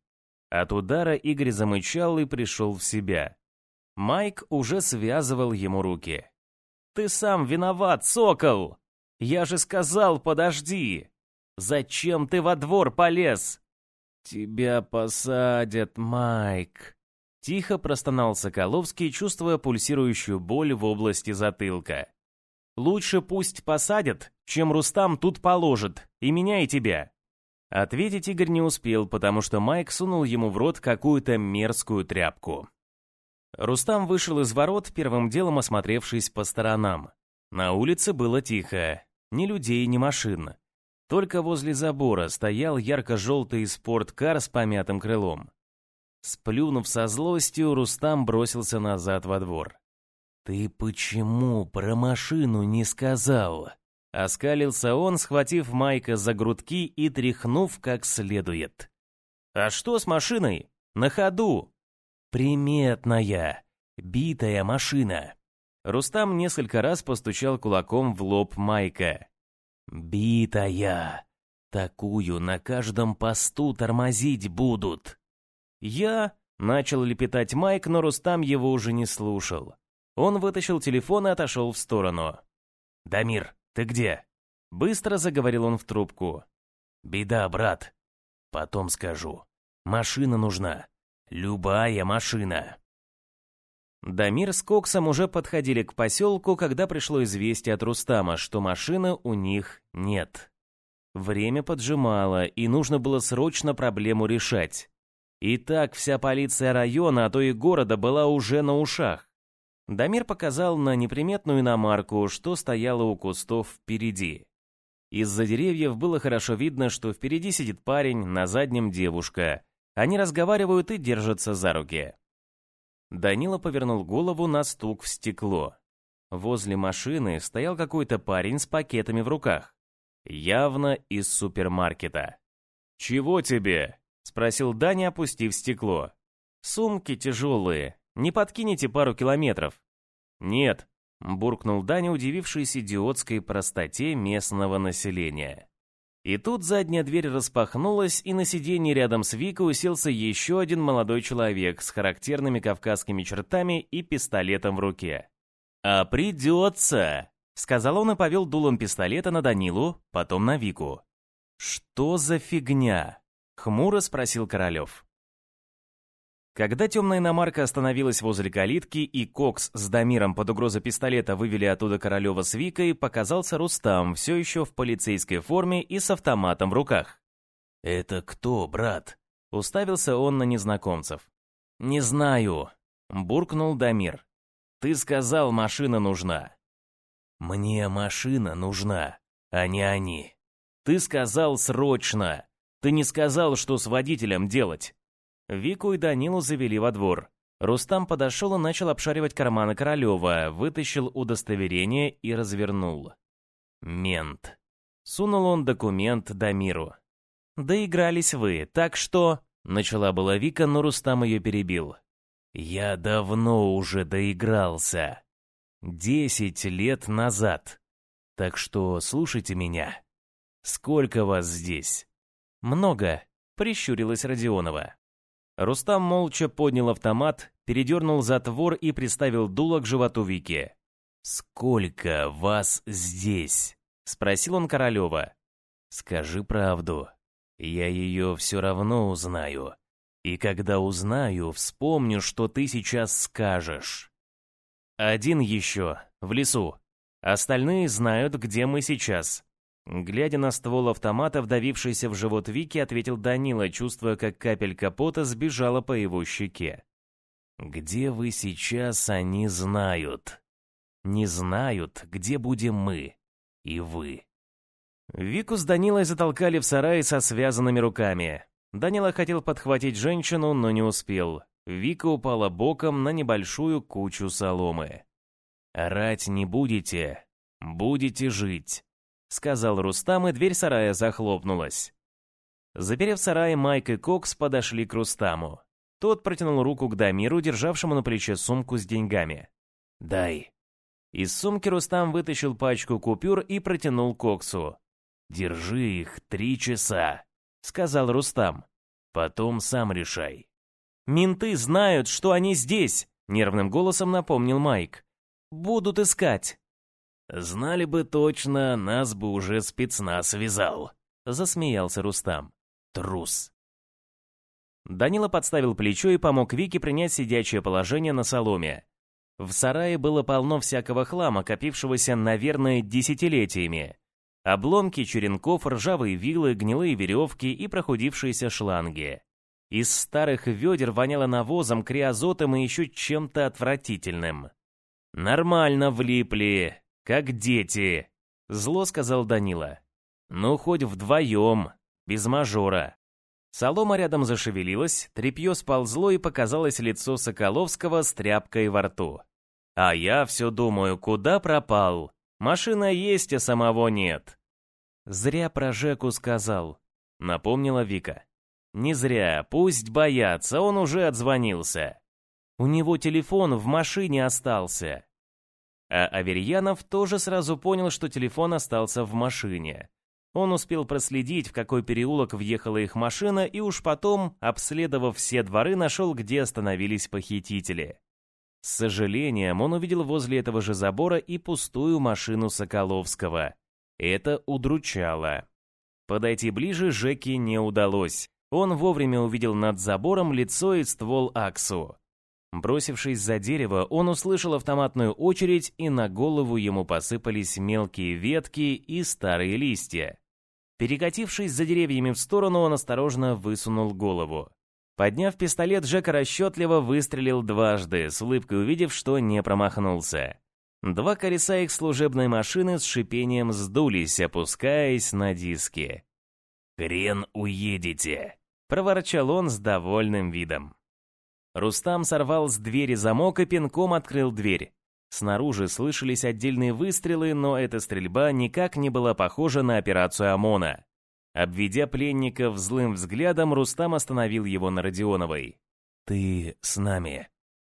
От удара Игорь замычал и пришел в себя. Майк уже связывал ему руки. «Ты сам виноват, сокол! Я же сказал, подожди! Зачем ты во двор полез?» «Тебя посадят, Майк!» Тихо простонал Соколовский, чувствуя пульсирующую боль в области затылка. «Лучше пусть посадят, чем Рустам тут положит, и меня, и тебя!» Ответить Игорь не успел, потому что Майк сунул ему в рот какую-то мерзкую тряпку. Рустам вышел из ворот, первым делом осмотревшись по сторонам. На улице было тихо, ни людей, ни машин. Только возле забора стоял ярко-желтый спорткар с помятым крылом. Сплюнув со злостью, Рустам бросился назад во двор. «Ты почему про машину не сказал?» Оскалился он, схватив Майка за грудки и тряхнув как следует. «А что с машиной? На ходу!» «Приметная, битая машина!» Рустам несколько раз постучал кулаком в лоб Майка. «Битая! Такую на каждом посту тормозить будут!» «Я...» — начал лепетать Майк, но Рустам его уже не слушал. Он вытащил телефон и отошел в сторону. «Дамир, ты где?» Быстро заговорил он в трубку. «Беда, брат. Потом скажу. Машина нужна. Любая машина». Дамир с Коксом уже подходили к поселку, когда пришло известие от Рустама, что машины у них нет. Время поджимало, и нужно было срочно проблему решать. И так вся полиция района, а то и города была уже на ушах. Дамир показал на неприметную иномарку, что стояла у кустов впереди. Из-за деревьев было хорошо видно, что впереди сидит парень, на заднем девушка. Они разговаривают и держатся за руки. Данила повернул голову на стук в стекло. Возле машины стоял какой-то парень с пакетами в руках. Явно из супермаркета. «Чего тебе?» — спросил Даня, опустив стекло. «Сумки тяжелые. Не подкинете пару километров?» «Нет», — буркнул Даня, удивившись идиотской простоте местного населения. И тут задняя дверь распахнулась, и на сиденье рядом с Викой уселся еще один молодой человек с характерными кавказскими чертами и пистолетом в руке. «А придется!» — сказал он и повел дулом пистолета на Данилу, потом на Вику. «Что за фигня?» — хмуро спросил Королев. Когда темная иномарка остановилась возле калитки и Кокс с Дамиром под угрозой пистолета вывели оттуда Королева с Викой, показался Рустам, все еще в полицейской форме и с автоматом в руках. «Это кто, брат?» — уставился он на незнакомцев. «Не знаю», — буркнул Дамир. «Ты сказал, машина нужна». «Мне машина нужна, а не они. Ты сказал срочно. Ты не сказал, что с водителем делать». Вику и Данилу завели во двор. Рустам подошел и начал обшаривать карманы Королева, вытащил удостоверение и развернул. Мент. Сунул он документ Дамиру. «Доигрались вы, так что...» Начала была Вика, но Рустам ее перебил. «Я давно уже доигрался. Десять лет назад. Так что слушайте меня. Сколько вас здесь?» «Много», — прищурилась Родионова. Рустам молча поднял автомат, передернул затвор и приставил дуло к животу Вики. «Сколько вас здесь?» — спросил он Королева. «Скажи правду. Я ее все равно узнаю. И когда узнаю, вспомню, что ты сейчас скажешь». «Один еще, в лесу. Остальные знают, где мы сейчас. Глядя на ствол автомата, вдавившийся в живот Вики, ответил Данила, чувствуя, как капелька пота сбежала по его щеке. «Где вы сейчас, они знают. Не знают, где будем мы и вы». Вику с Данилой затолкали в сарай со связанными руками. Данила хотел подхватить женщину, но не успел. Вика упала боком на небольшую кучу соломы. «Орать не будете, будете жить». — сказал Рустам, и дверь сарая захлопнулась. Заперев сарай, Майк и Кокс подошли к Рустаму. Тот протянул руку к Дамиру, державшему на плече сумку с деньгами. «Дай». Из сумки Рустам вытащил пачку купюр и протянул Коксу. «Держи их три часа», — сказал Рустам. «Потом сам решай». «Менты знают, что они здесь», — нервным голосом напомнил Майк. «Будут искать». «Знали бы точно, нас бы уже спецназ связал», — засмеялся Рустам. «Трус». Данила подставил плечо и помог Вике принять сидячее положение на соломе. В сарае было полно всякого хлама, копившегося, наверное, десятилетиями. Обломки черенков, ржавые вилы, гнилые веревки и прохудившиеся шланги. Из старых ведер воняло навозом, криозотом и еще чем-то отвратительным. «Нормально влипли, как дети», — зло сказал Данила. «Ну, хоть вдвоем, без мажора». Солома рядом зашевелилась, тряпье сползло и показалось лицо Соколовского с тряпкой во рту. «А я все думаю, куда пропал? Машина есть, а самого нет». «Зря про Жеку сказал», — напомнила Вика. «Не зря, пусть боятся, он уже отзвонился. У него телефон в машине остался». А Аверьянов тоже сразу понял, что телефон остался в машине. Он успел проследить, в какой переулок въехала их машина, и уж потом, обследовав все дворы, нашел, где остановились похитители. С сожалением, он увидел возле этого же забора и пустую машину Соколовского. Это удручало. Подойти ближе Жеке не удалось. Он вовремя увидел над забором лицо и ствол Аксу. Бросившись за дерево, он услышал автоматную очередь, и на голову ему посыпались мелкие ветки и старые листья. Перекатившись за деревьями в сторону, он осторожно высунул голову. Подняв пистолет, Жека расчетливо выстрелил дважды, с улыбкой увидев, что не промахнулся. Два колеса их служебной машины с шипением сдулись, опускаясь на диски. «Хрен уедете!» — проворчал он с довольным видом. Рустам сорвал с двери замок и пинком открыл дверь. Снаружи слышались отдельные выстрелы, но эта стрельба никак не была похожа на операцию ОМОНа. Обведя пленников злым взглядом, Рустам остановил его на Родионовой. «Ты с нами».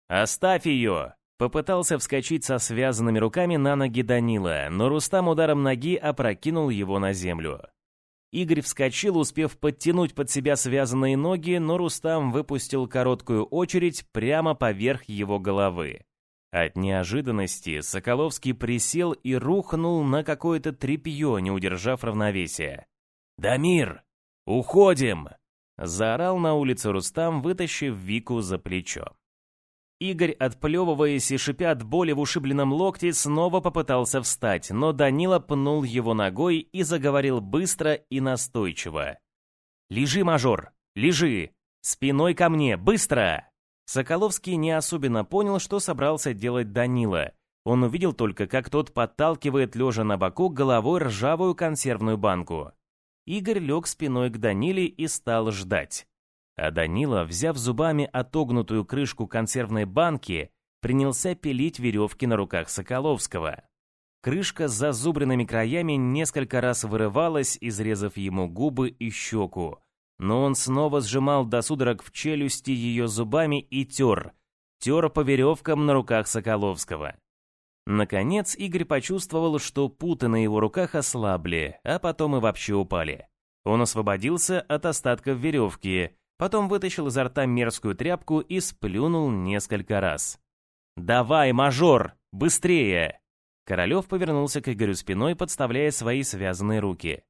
«Оставь ее!» Попытался вскочить со связанными руками на ноги Данила, но Рустам ударом ноги опрокинул его на землю. Игорь вскочил, успев подтянуть под себя связанные ноги, но Рустам выпустил короткую очередь прямо поверх его головы. От неожиданности Соколовский присел и рухнул на какое-то тряпье, не удержав равновесия. «Дамир, уходим!» — заорал на улице Рустам, вытащив Вику за плечо. Игорь, отплевываясь и шипя от боли в ушибленном локте, снова попытался встать, но Данила пнул его ногой и заговорил быстро и настойчиво. «Лежи, мажор, лежи! Спиной ко мне, быстро!» Соколовский не особенно понял, что собрался делать Данила. Он увидел только, как тот подталкивает лежа на боку головой ржавую консервную банку. Игорь лег спиной к Даниле и стал ждать. А Данила, взяв зубами отогнутую крышку консервной банки, принялся пилить веревки на руках Соколовского. Крышка с зазубренными краями несколько раз вырывалась, изрезав ему губы и щеку. Но он снова сжимал до судорог в челюсти ее зубами и тер. Тер по веревкам на руках Соколовского. Наконец Игорь почувствовал, что путы на его руках ослабли, а потом и вообще упали. Он освободился от остатков веревки, Потом вытащил изо рта мерзкую тряпку и сплюнул несколько раз. «Давай, мажор, быстрее!» Королев повернулся к Игорю спиной, подставляя свои связанные руки.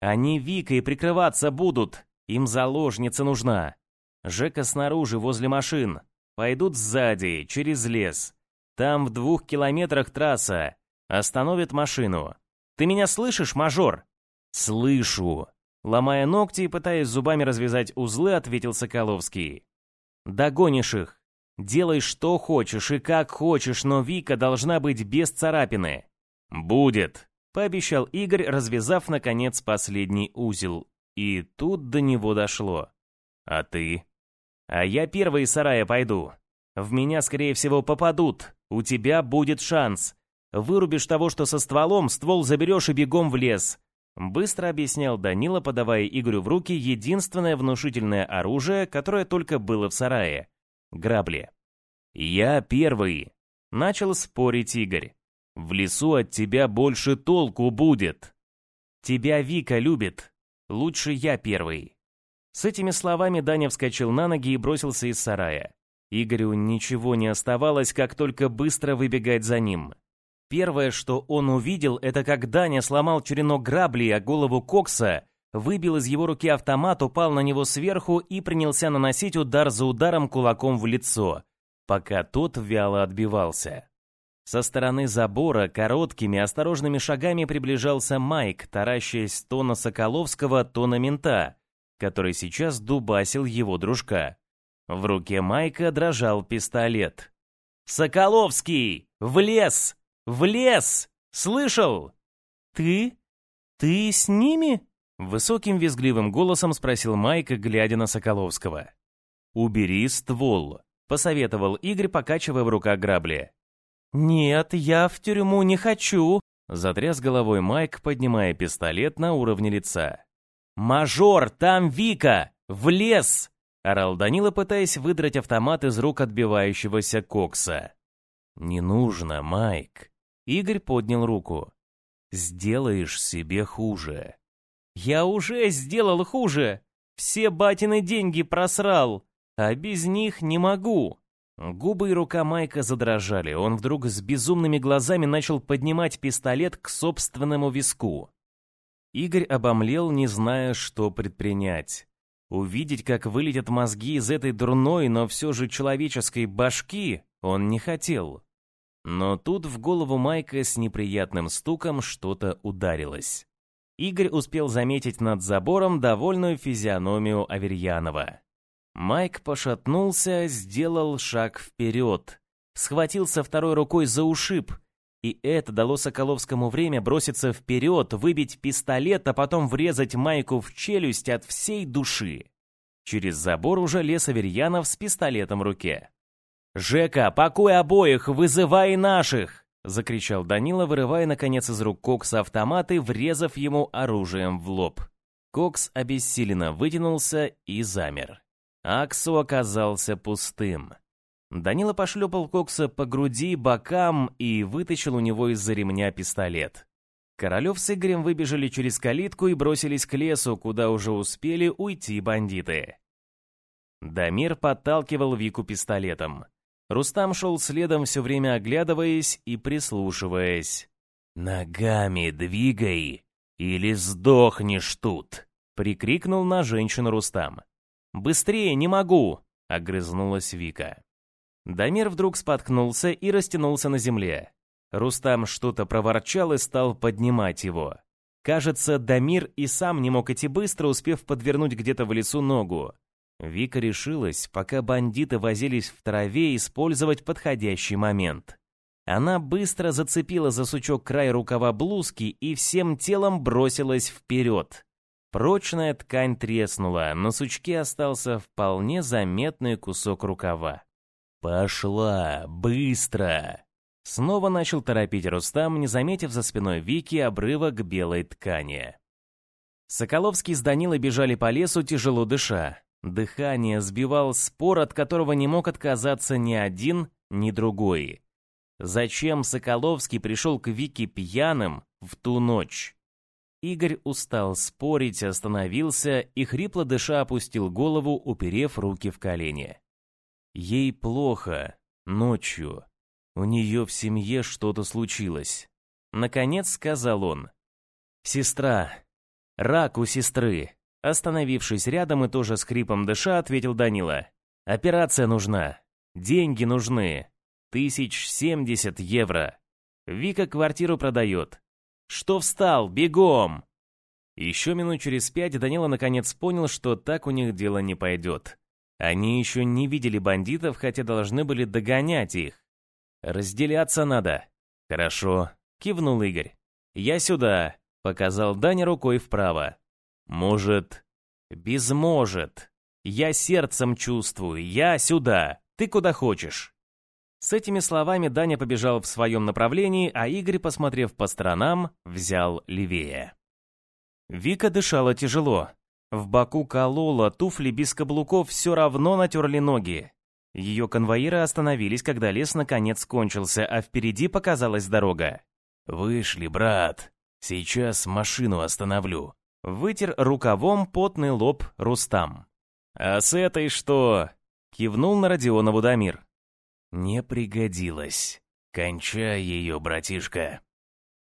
«Они Викой прикрываться будут, им заложница нужна. Жека снаружи, возле машин. Пойдут сзади, через лес. Там в двух километрах трасса. Остановят машину. Ты меня слышишь, мажор?» «Слышу!» Ломая ногти и пытаясь зубами развязать узлы, ответил Соколовский. «Догонишь их. Делай что хочешь и как хочешь, но Вика должна быть без царапины». «Будет», — пообещал Игорь, развязав, наконец, последний узел. И тут до него дошло. «А ты?» «А я первый из сарая пойду. В меня, скорее всего, попадут. У тебя будет шанс. Вырубишь того, что со стволом, ствол заберешь и бегом в лес. Быстро объяснял Данила, подавая Игорю в руки единственное внушительное оружие, которое только было в сарае — грабли. «Я первый», — начал спорить Игорь. «В лесу от тебя больше толку будет». «Тебя Вика любит. Лучше я первый». С этими словами Даня вскочил на ноги и бросился из сарая. Игорю ничего не оставалось, как только быстро выбегать за ним. Первое, что он увидел, это как Даня сломал черенок грабли о голову Кокса, выбил из его руки автомат, упал на него сверху и принялся наносить удар за ударом кулаком в лицо, пока тот вяло отбивался. Со стороны забора короткими осторожными шагами приближался Майк, таращаясь то на Соколовского, то на мента. который сейчас дубасил его дружка. В руке Майка дрожал пистолет. «Соколовский! В лес! В лес! Слышал?» «Ты? Ты с ними?» Высоким визгливым голосом спросил Майк, глядя на Соколовского. «Убери ствол», — посоветовал Игорь, покачивая в руках грабли. «Нет, я в тюрьму не хочу», — затряс головой Майк, поднимая пистолет на уровне лица. «Мажор, там Вика! В лес!» — орал Данила, пытаясь выдрать автомат из рук отбивающегося Кокса. «Не нужно, Майк». Игорь поднял руку. «Сделаешь себе хуже». «Я уже сделал хуже! Все батины деньги просрал, а без них не могу!» Губы и рука Майка задрожали. Он вдруг с безумными глазами начал поднимать пистолет к собственному виску. Игорь обомлел, не зная, что предпринять. Увидеть, как вылетят мозги из этой дурной, но все же человеческой башки, он не хотел. Но тут в голову Майка с неприятным стуком что-то ударилось. Игорь успел заметить над забором довольную физиономию Аверьянова. Майк пошатнулся, сделал шаг вперед, схватился второй рукой за ушиб, и это дало Соколовскому время броситься вперед, выбить пистолет, а потом врезать Майку в челюсть от всей души. Через забор уже лез Аверьянов с пистолетом в руке. «Жека, пакуй обоих, вызывай наших!» — закричал Данила, вырывая, наконец, из рук Кокса автомат и врезав ему оружием в лоб. Кокс обессиленно вытянулся и замер. Аксу оказался пустым. Данила пошлепал Кокса по груди, бокам и вытащил у него из-за ремня пистолет. Королев с Игорем выбежали через калитку и бросились к лесу, куда уже успели уйти бандиты. Дамир подталкивал Вику пистолетом. Рустам шел следом, все время оглядываясь и прислушиваясь. «Ногами двигай, или сдохнешь тут!» — прикрикнул на женщину Рустам. «Быстрее, не могу!» — огрызнулась Вика. Дамир вдруг споткнулся и растянулся на земле. Рустам что-то проворчал и стал поднимать его. Кажется, Дамир и сам не мог идти быстро, успев подвернуть где-то в лесу ногу. Вика решилась, пока бандиты возились в траве, использовать подходящий момент. Она быстро зацепила за сучок край рукава блузки и всем телом бросилась вперед. Прочная ткань треснула, на сучке остался вполне заметный кусок рукава. «Пошла, быстро!» Снова начал торопить Рустам, не заметив за спиной Вики обрывок белой ткани. Соколовский с Данилой бежали по лесу, тяжело дыша. Дыхание сбивал спор, от которого не мог отказаться ни один, ни другой. Зачем Соколовский пришел к Вике пьяным в ту ночь? Игорь устал спорить, остановился и хрипло дыша опустил голову, уперев руки в колени. Ей плохо, ночью. У нее в семье что-то случилось. Наконец сказал он. «Сестра. Рак у сестры». Остановившись рядом и тоже с хрипом дыша, ответил Данила. «Операция нужна. Деньги нужны. Тысяч семьдесят евро. Вика квартиру продает. «Что встал? Бегом!» Еще минут через пять Данила наконец понял, что так у них дело не пойдет. Они еще не видели бандитов, хотя должны были догонять их. «Разделяться надо». «Хорошо», — кивнул Игорь. «Я сюда», — показал Даня рукой вправо. «Может...» «Без может. Я сердцем чувствую. Я сюда. Ты куда хочешь». С этими словами Даня побежал в своем направлении, а Игорь, посмотрев по сторонам, взял левее. Вика дышала тяжело. В боку колола, туфли без каблуков все равно натерли ноги. Ее конвоиры остановились, когда лес наконец кончился, а впереди показалась дорога. «Вышли, брат. Сейчас машину остановлю». Вытер рукавом потный лоб Рустам. «А с этой что?» — кивнул на Родионову Дамир. Не пригодилось. Кончай ее, братишка.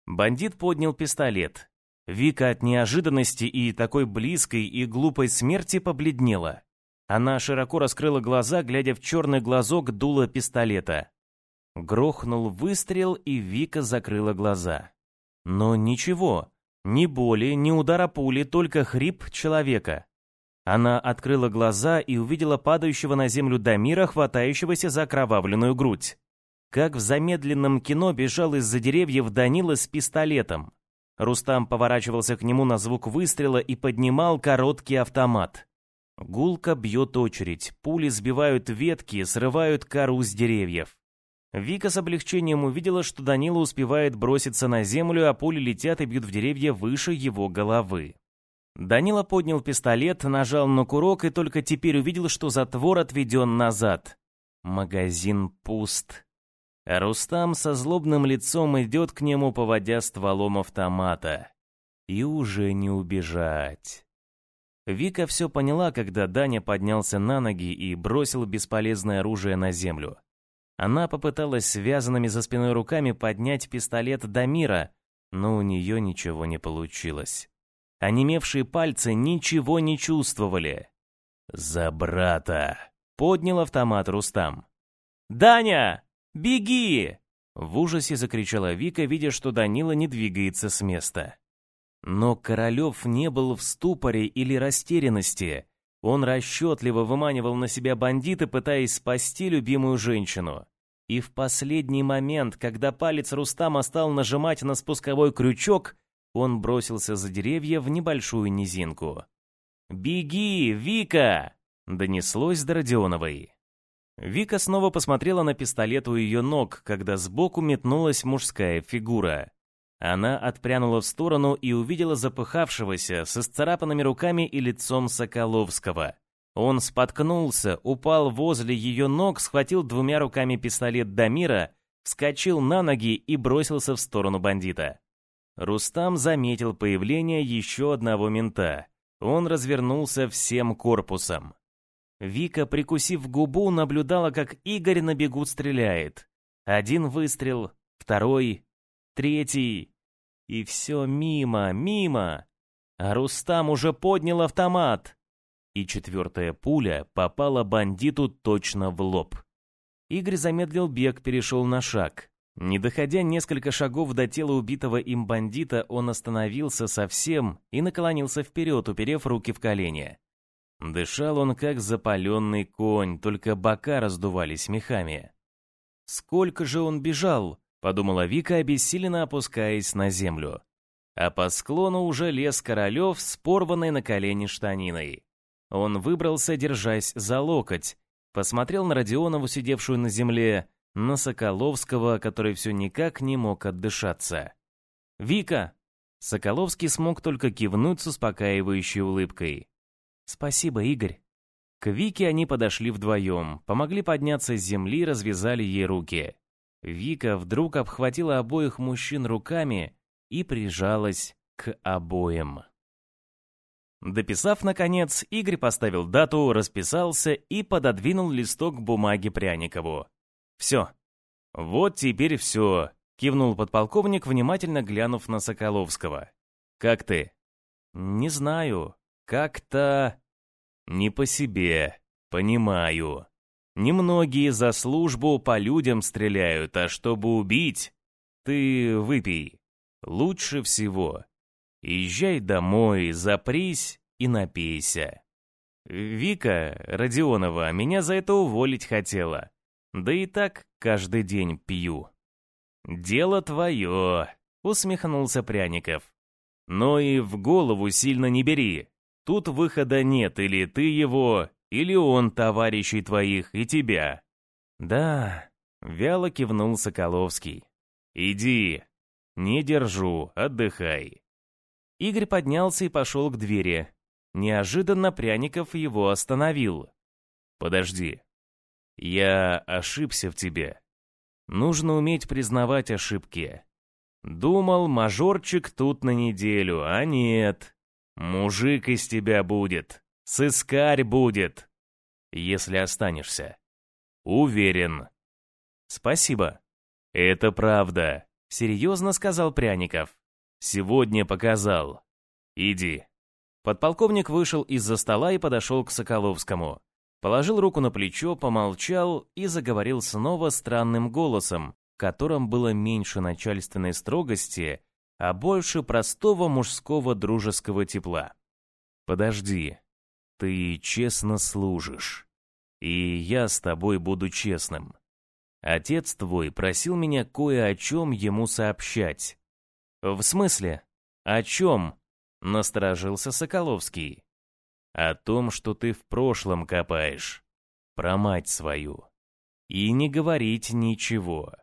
Бандит поднял пистолет. Вика от неожиданности и такой близкой и глупой смерти побледнела. Она широко раскрыла глаза, глядя в черный глазок дула пистолета. Грохнул выстрел, и Вика закрыла глаза. Но ничего, ни боли, ни удара пули, только хрип человека. Она открыла глаза и увидела падающего на землю Дамира, хватающегося за окровавленную грудь. Как в замедленном кино бежал из-за деревьев Данила с пистолетом. Рустам поворачивался к нему на звук выстрела и поднимал короткий автомат. Гулко бьет очередь, пули сбивают ветки, срывают кору с деревьев. Вика с облегчением увидела, что Данила успевает броситься на землю, а пули летят и бьют в деревья выше его головы. Данила поднял пистолет, нажал на курок и только теперь увидел, что затвор отведен назад. Магазин пуст. Рустам со злобным лицом идет к нему, поводя стволом автомата. И уже не убежать. Вика все поняла, когда Даня поднялся на ноги и бросил бесполезное оружие на землю. Она попыталась связанными за спиной руками поднять пистолет Дамира, но у нее ничего не получилось. Онемевшие пальцы ничего не чувствовали. «За брата!» — поднял автомат Рустам. «Даня! Беги!» В ужасе закричала Вика, видя, что Данила не двигается с места. Но Королев не был в ступоре или растерянности. Он расчетливо выманивал на себя бандита, пытаясь спасти любимую женщину. И в последний момент, когда палец Рустама стал нажимать на спусковой крючок, он бросился за деревья в небольшую низинку. «Беги, Вика!» — донеслось до Родионовой. Вика снова посмотрела на пистолет у ее ног, когда сбоку метнулась мужская фигура. Она отпрянула в сторону и увидела запыхавшегося, со сцарапанными руками и лицом Соколовского. Он споткнулся, упал возле ее ног, схватил двумя руками пистолет Дамира, вскочил на ноги и бросился в сторону бандита. Рустам заметил появление еще одного мента. Он развернулся всем корпусом. Вика, прикусив губу, наблюдала, как Игорь на бегу стреляет. Один выстрел, второй, третий. И все мимо, мимо. А Рустам уже поднял автомат. И четвертая пуля попала бандиту точно в лоб. Игорь замедлил бег, перешел на шаг. Не доходя несколько шагов до тела убитого им бандита, он остановился совсем и наклонился вперед, уперев руки в колени. Дышал он как запаленный конь, только бока раздувались мехами. Сколько же он бежал? Подумала Вика, обессиленно опускаясь на землю. А по склону уже лез Королев с порванной на колени штаниной. Он выбрался, держась за локоть, посмотрел на Родионову, сидевшую на земле, на Соколовского, который все никак не мог отдышаться. «Вика!» Соколовский смог только кивнуть с успокаивающей улыбкой. «Спасибо, Игорь». К Вике они подошли вдвоем, помогли подняться с земли, развязали ей руки. Вика вдруг обхватила обоих мужчин руками и прижалась к обоим. Дописав, наконец, Игорь поставил дату, расписался и пододвинул листок бумаги Пряникову. «Все. Вот теперь все», — кивнул подполковник, внимательно глянув на Соколовского. «Как ты?» «Не знаю. Как-то...» «Не по себе. Понимаю. Немногие за службу по людям стреляют, а чтобы убить, ты выпей. Лучше всего. Езжай домой, запрись и напейся. Вика Родионова меня за это уволить хотела. Да и так каждый день пью. Дело твое, усмехнулся Пряников. Но и в голову сильно не бери. Тут выхода нет, или ты его, или он товарищей твоих и тебя?» «Да», — вяло кивнул Соколовский. «Иди. Не держу, отдыхай». Игорь поднялся и пошел к двери. Неожиданно Пряников его остановил. «Подожди. Я ошибся в тебе. Нужно уметь признавать ошибки. Думал, мажорчик тут на неделю, а нет. Мужик из тебя будет. Сыскарь будет, если останешься. Уверен. Спасибо. Это правда, серьезно сказал Пряников. Сегодня показал. Иди. Подполковник вышел из-за стола и подошел к Соколовскому. Положил руку на плечо, помолчал и заговорил снова странным голосом, в котором было меньше начальственной строгости, а больше простого мужского дружеского тепла. «Подожди. Ты честно служишь. И я с тобой буду честным. Отец твой просил меня кое о чем ему сообщать. В смысле? О чем? Насторожился Соколовский. О том, что ты в прошлом копаешь. Про мать свою. И не говорить ничего.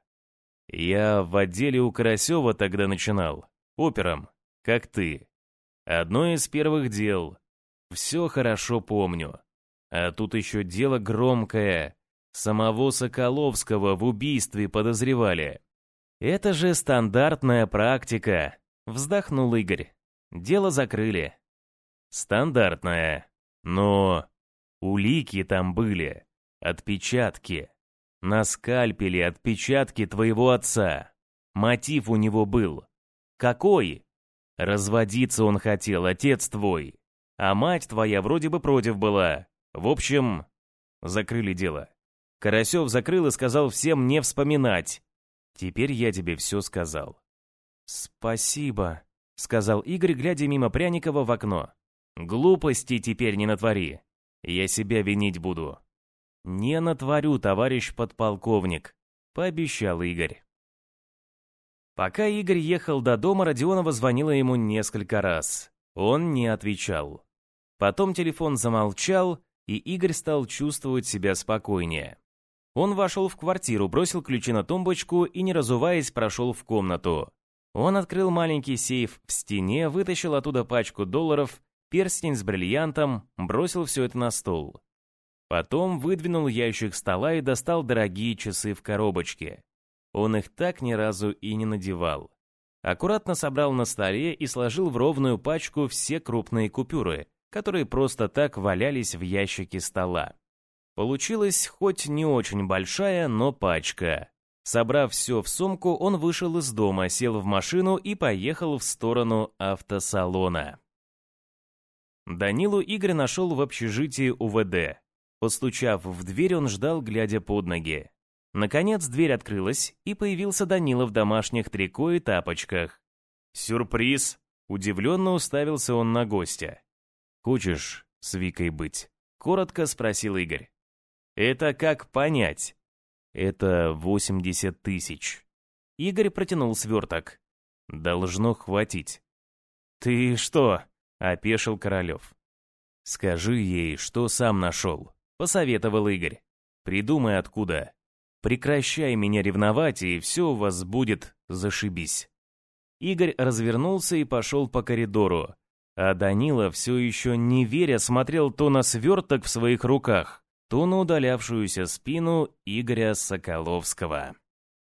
Я в отделе у Карасева тогда начинал. Опером, как ты. Одно из первых дел. Все хорошо помню. А тут еще дело громкое. Самого Соколовского в убийстве подозревали. Это же стандартная практика, вздохнул Игорь. Дело закрыли. Стандартная. Но улики там были. Отпечатки. На скальпеле отпечатки твоего отца. Мотив у него был. Какой? Разводиться он хотел, отец твой. А мать твоя вроде бы против была. В общем, закрыли дело. Карасев закрыл и сказал всем не вспоминать. Теперь я тебе все сказал. Спасибо, сказал Игорь, глядя мимо Пряникова в окно. Глупости теперь не натвори. Я себя винить буду. Не натворю, товарищ подполковник, пообещал Игорь. Пока Игорь ехал до дома, Родионова звонила ему несколько раз. Он не отвечал. Потом телефон замолчал, и Игорь стал чувствовать себя спокойнее. Он вошел в квартиру, бросил ключи на тумбочку и, не разуваясь, прошел в комнату. Он открыл маленький сейф в стене, вытащил оттуда пачку долларов, перстень с бриллиантом, бросил все это на стол. Потом выдвинул ящик стола и достал дорогие часы в коробочке. Он их так ни разу и не надевал. Аккуратно собрал на столе и сложил в ровную пачку все крупные купюры, которые просто так валялись в ящике стола. Получилась хоть не очень большая, но пачка. Собрав все в сумку, он вышел из дома, сел в машину и поехал в сторону автосалона. Данилу Игорь нашел в общежитии УВД. Постучав в дверь, он ждал, глядя под ноги. Наконец дверь открылась, и появился Данила в домашних трико и тапочках. «Сюрприз!» — удивленно уставился он на гостя. «Хочешь с Викой быть?» — коротко спросил Игорь. «Это как понять?» «Это 80 тысяч». Игорь протянул сверток. «Должно хватить». «Ты что?» — опешил Королев. «Скажи ей, что сам нашел», — посоветовал Игорь. «Придумай откуда. Прекращай меня ревновать, и все у вас будет зашибись». Игорь развернулся и пошел по коридору, а Данила все еще не веря смотрел то на сверток в своих руках, то на удалявшуюся спину Игоря Соколовского.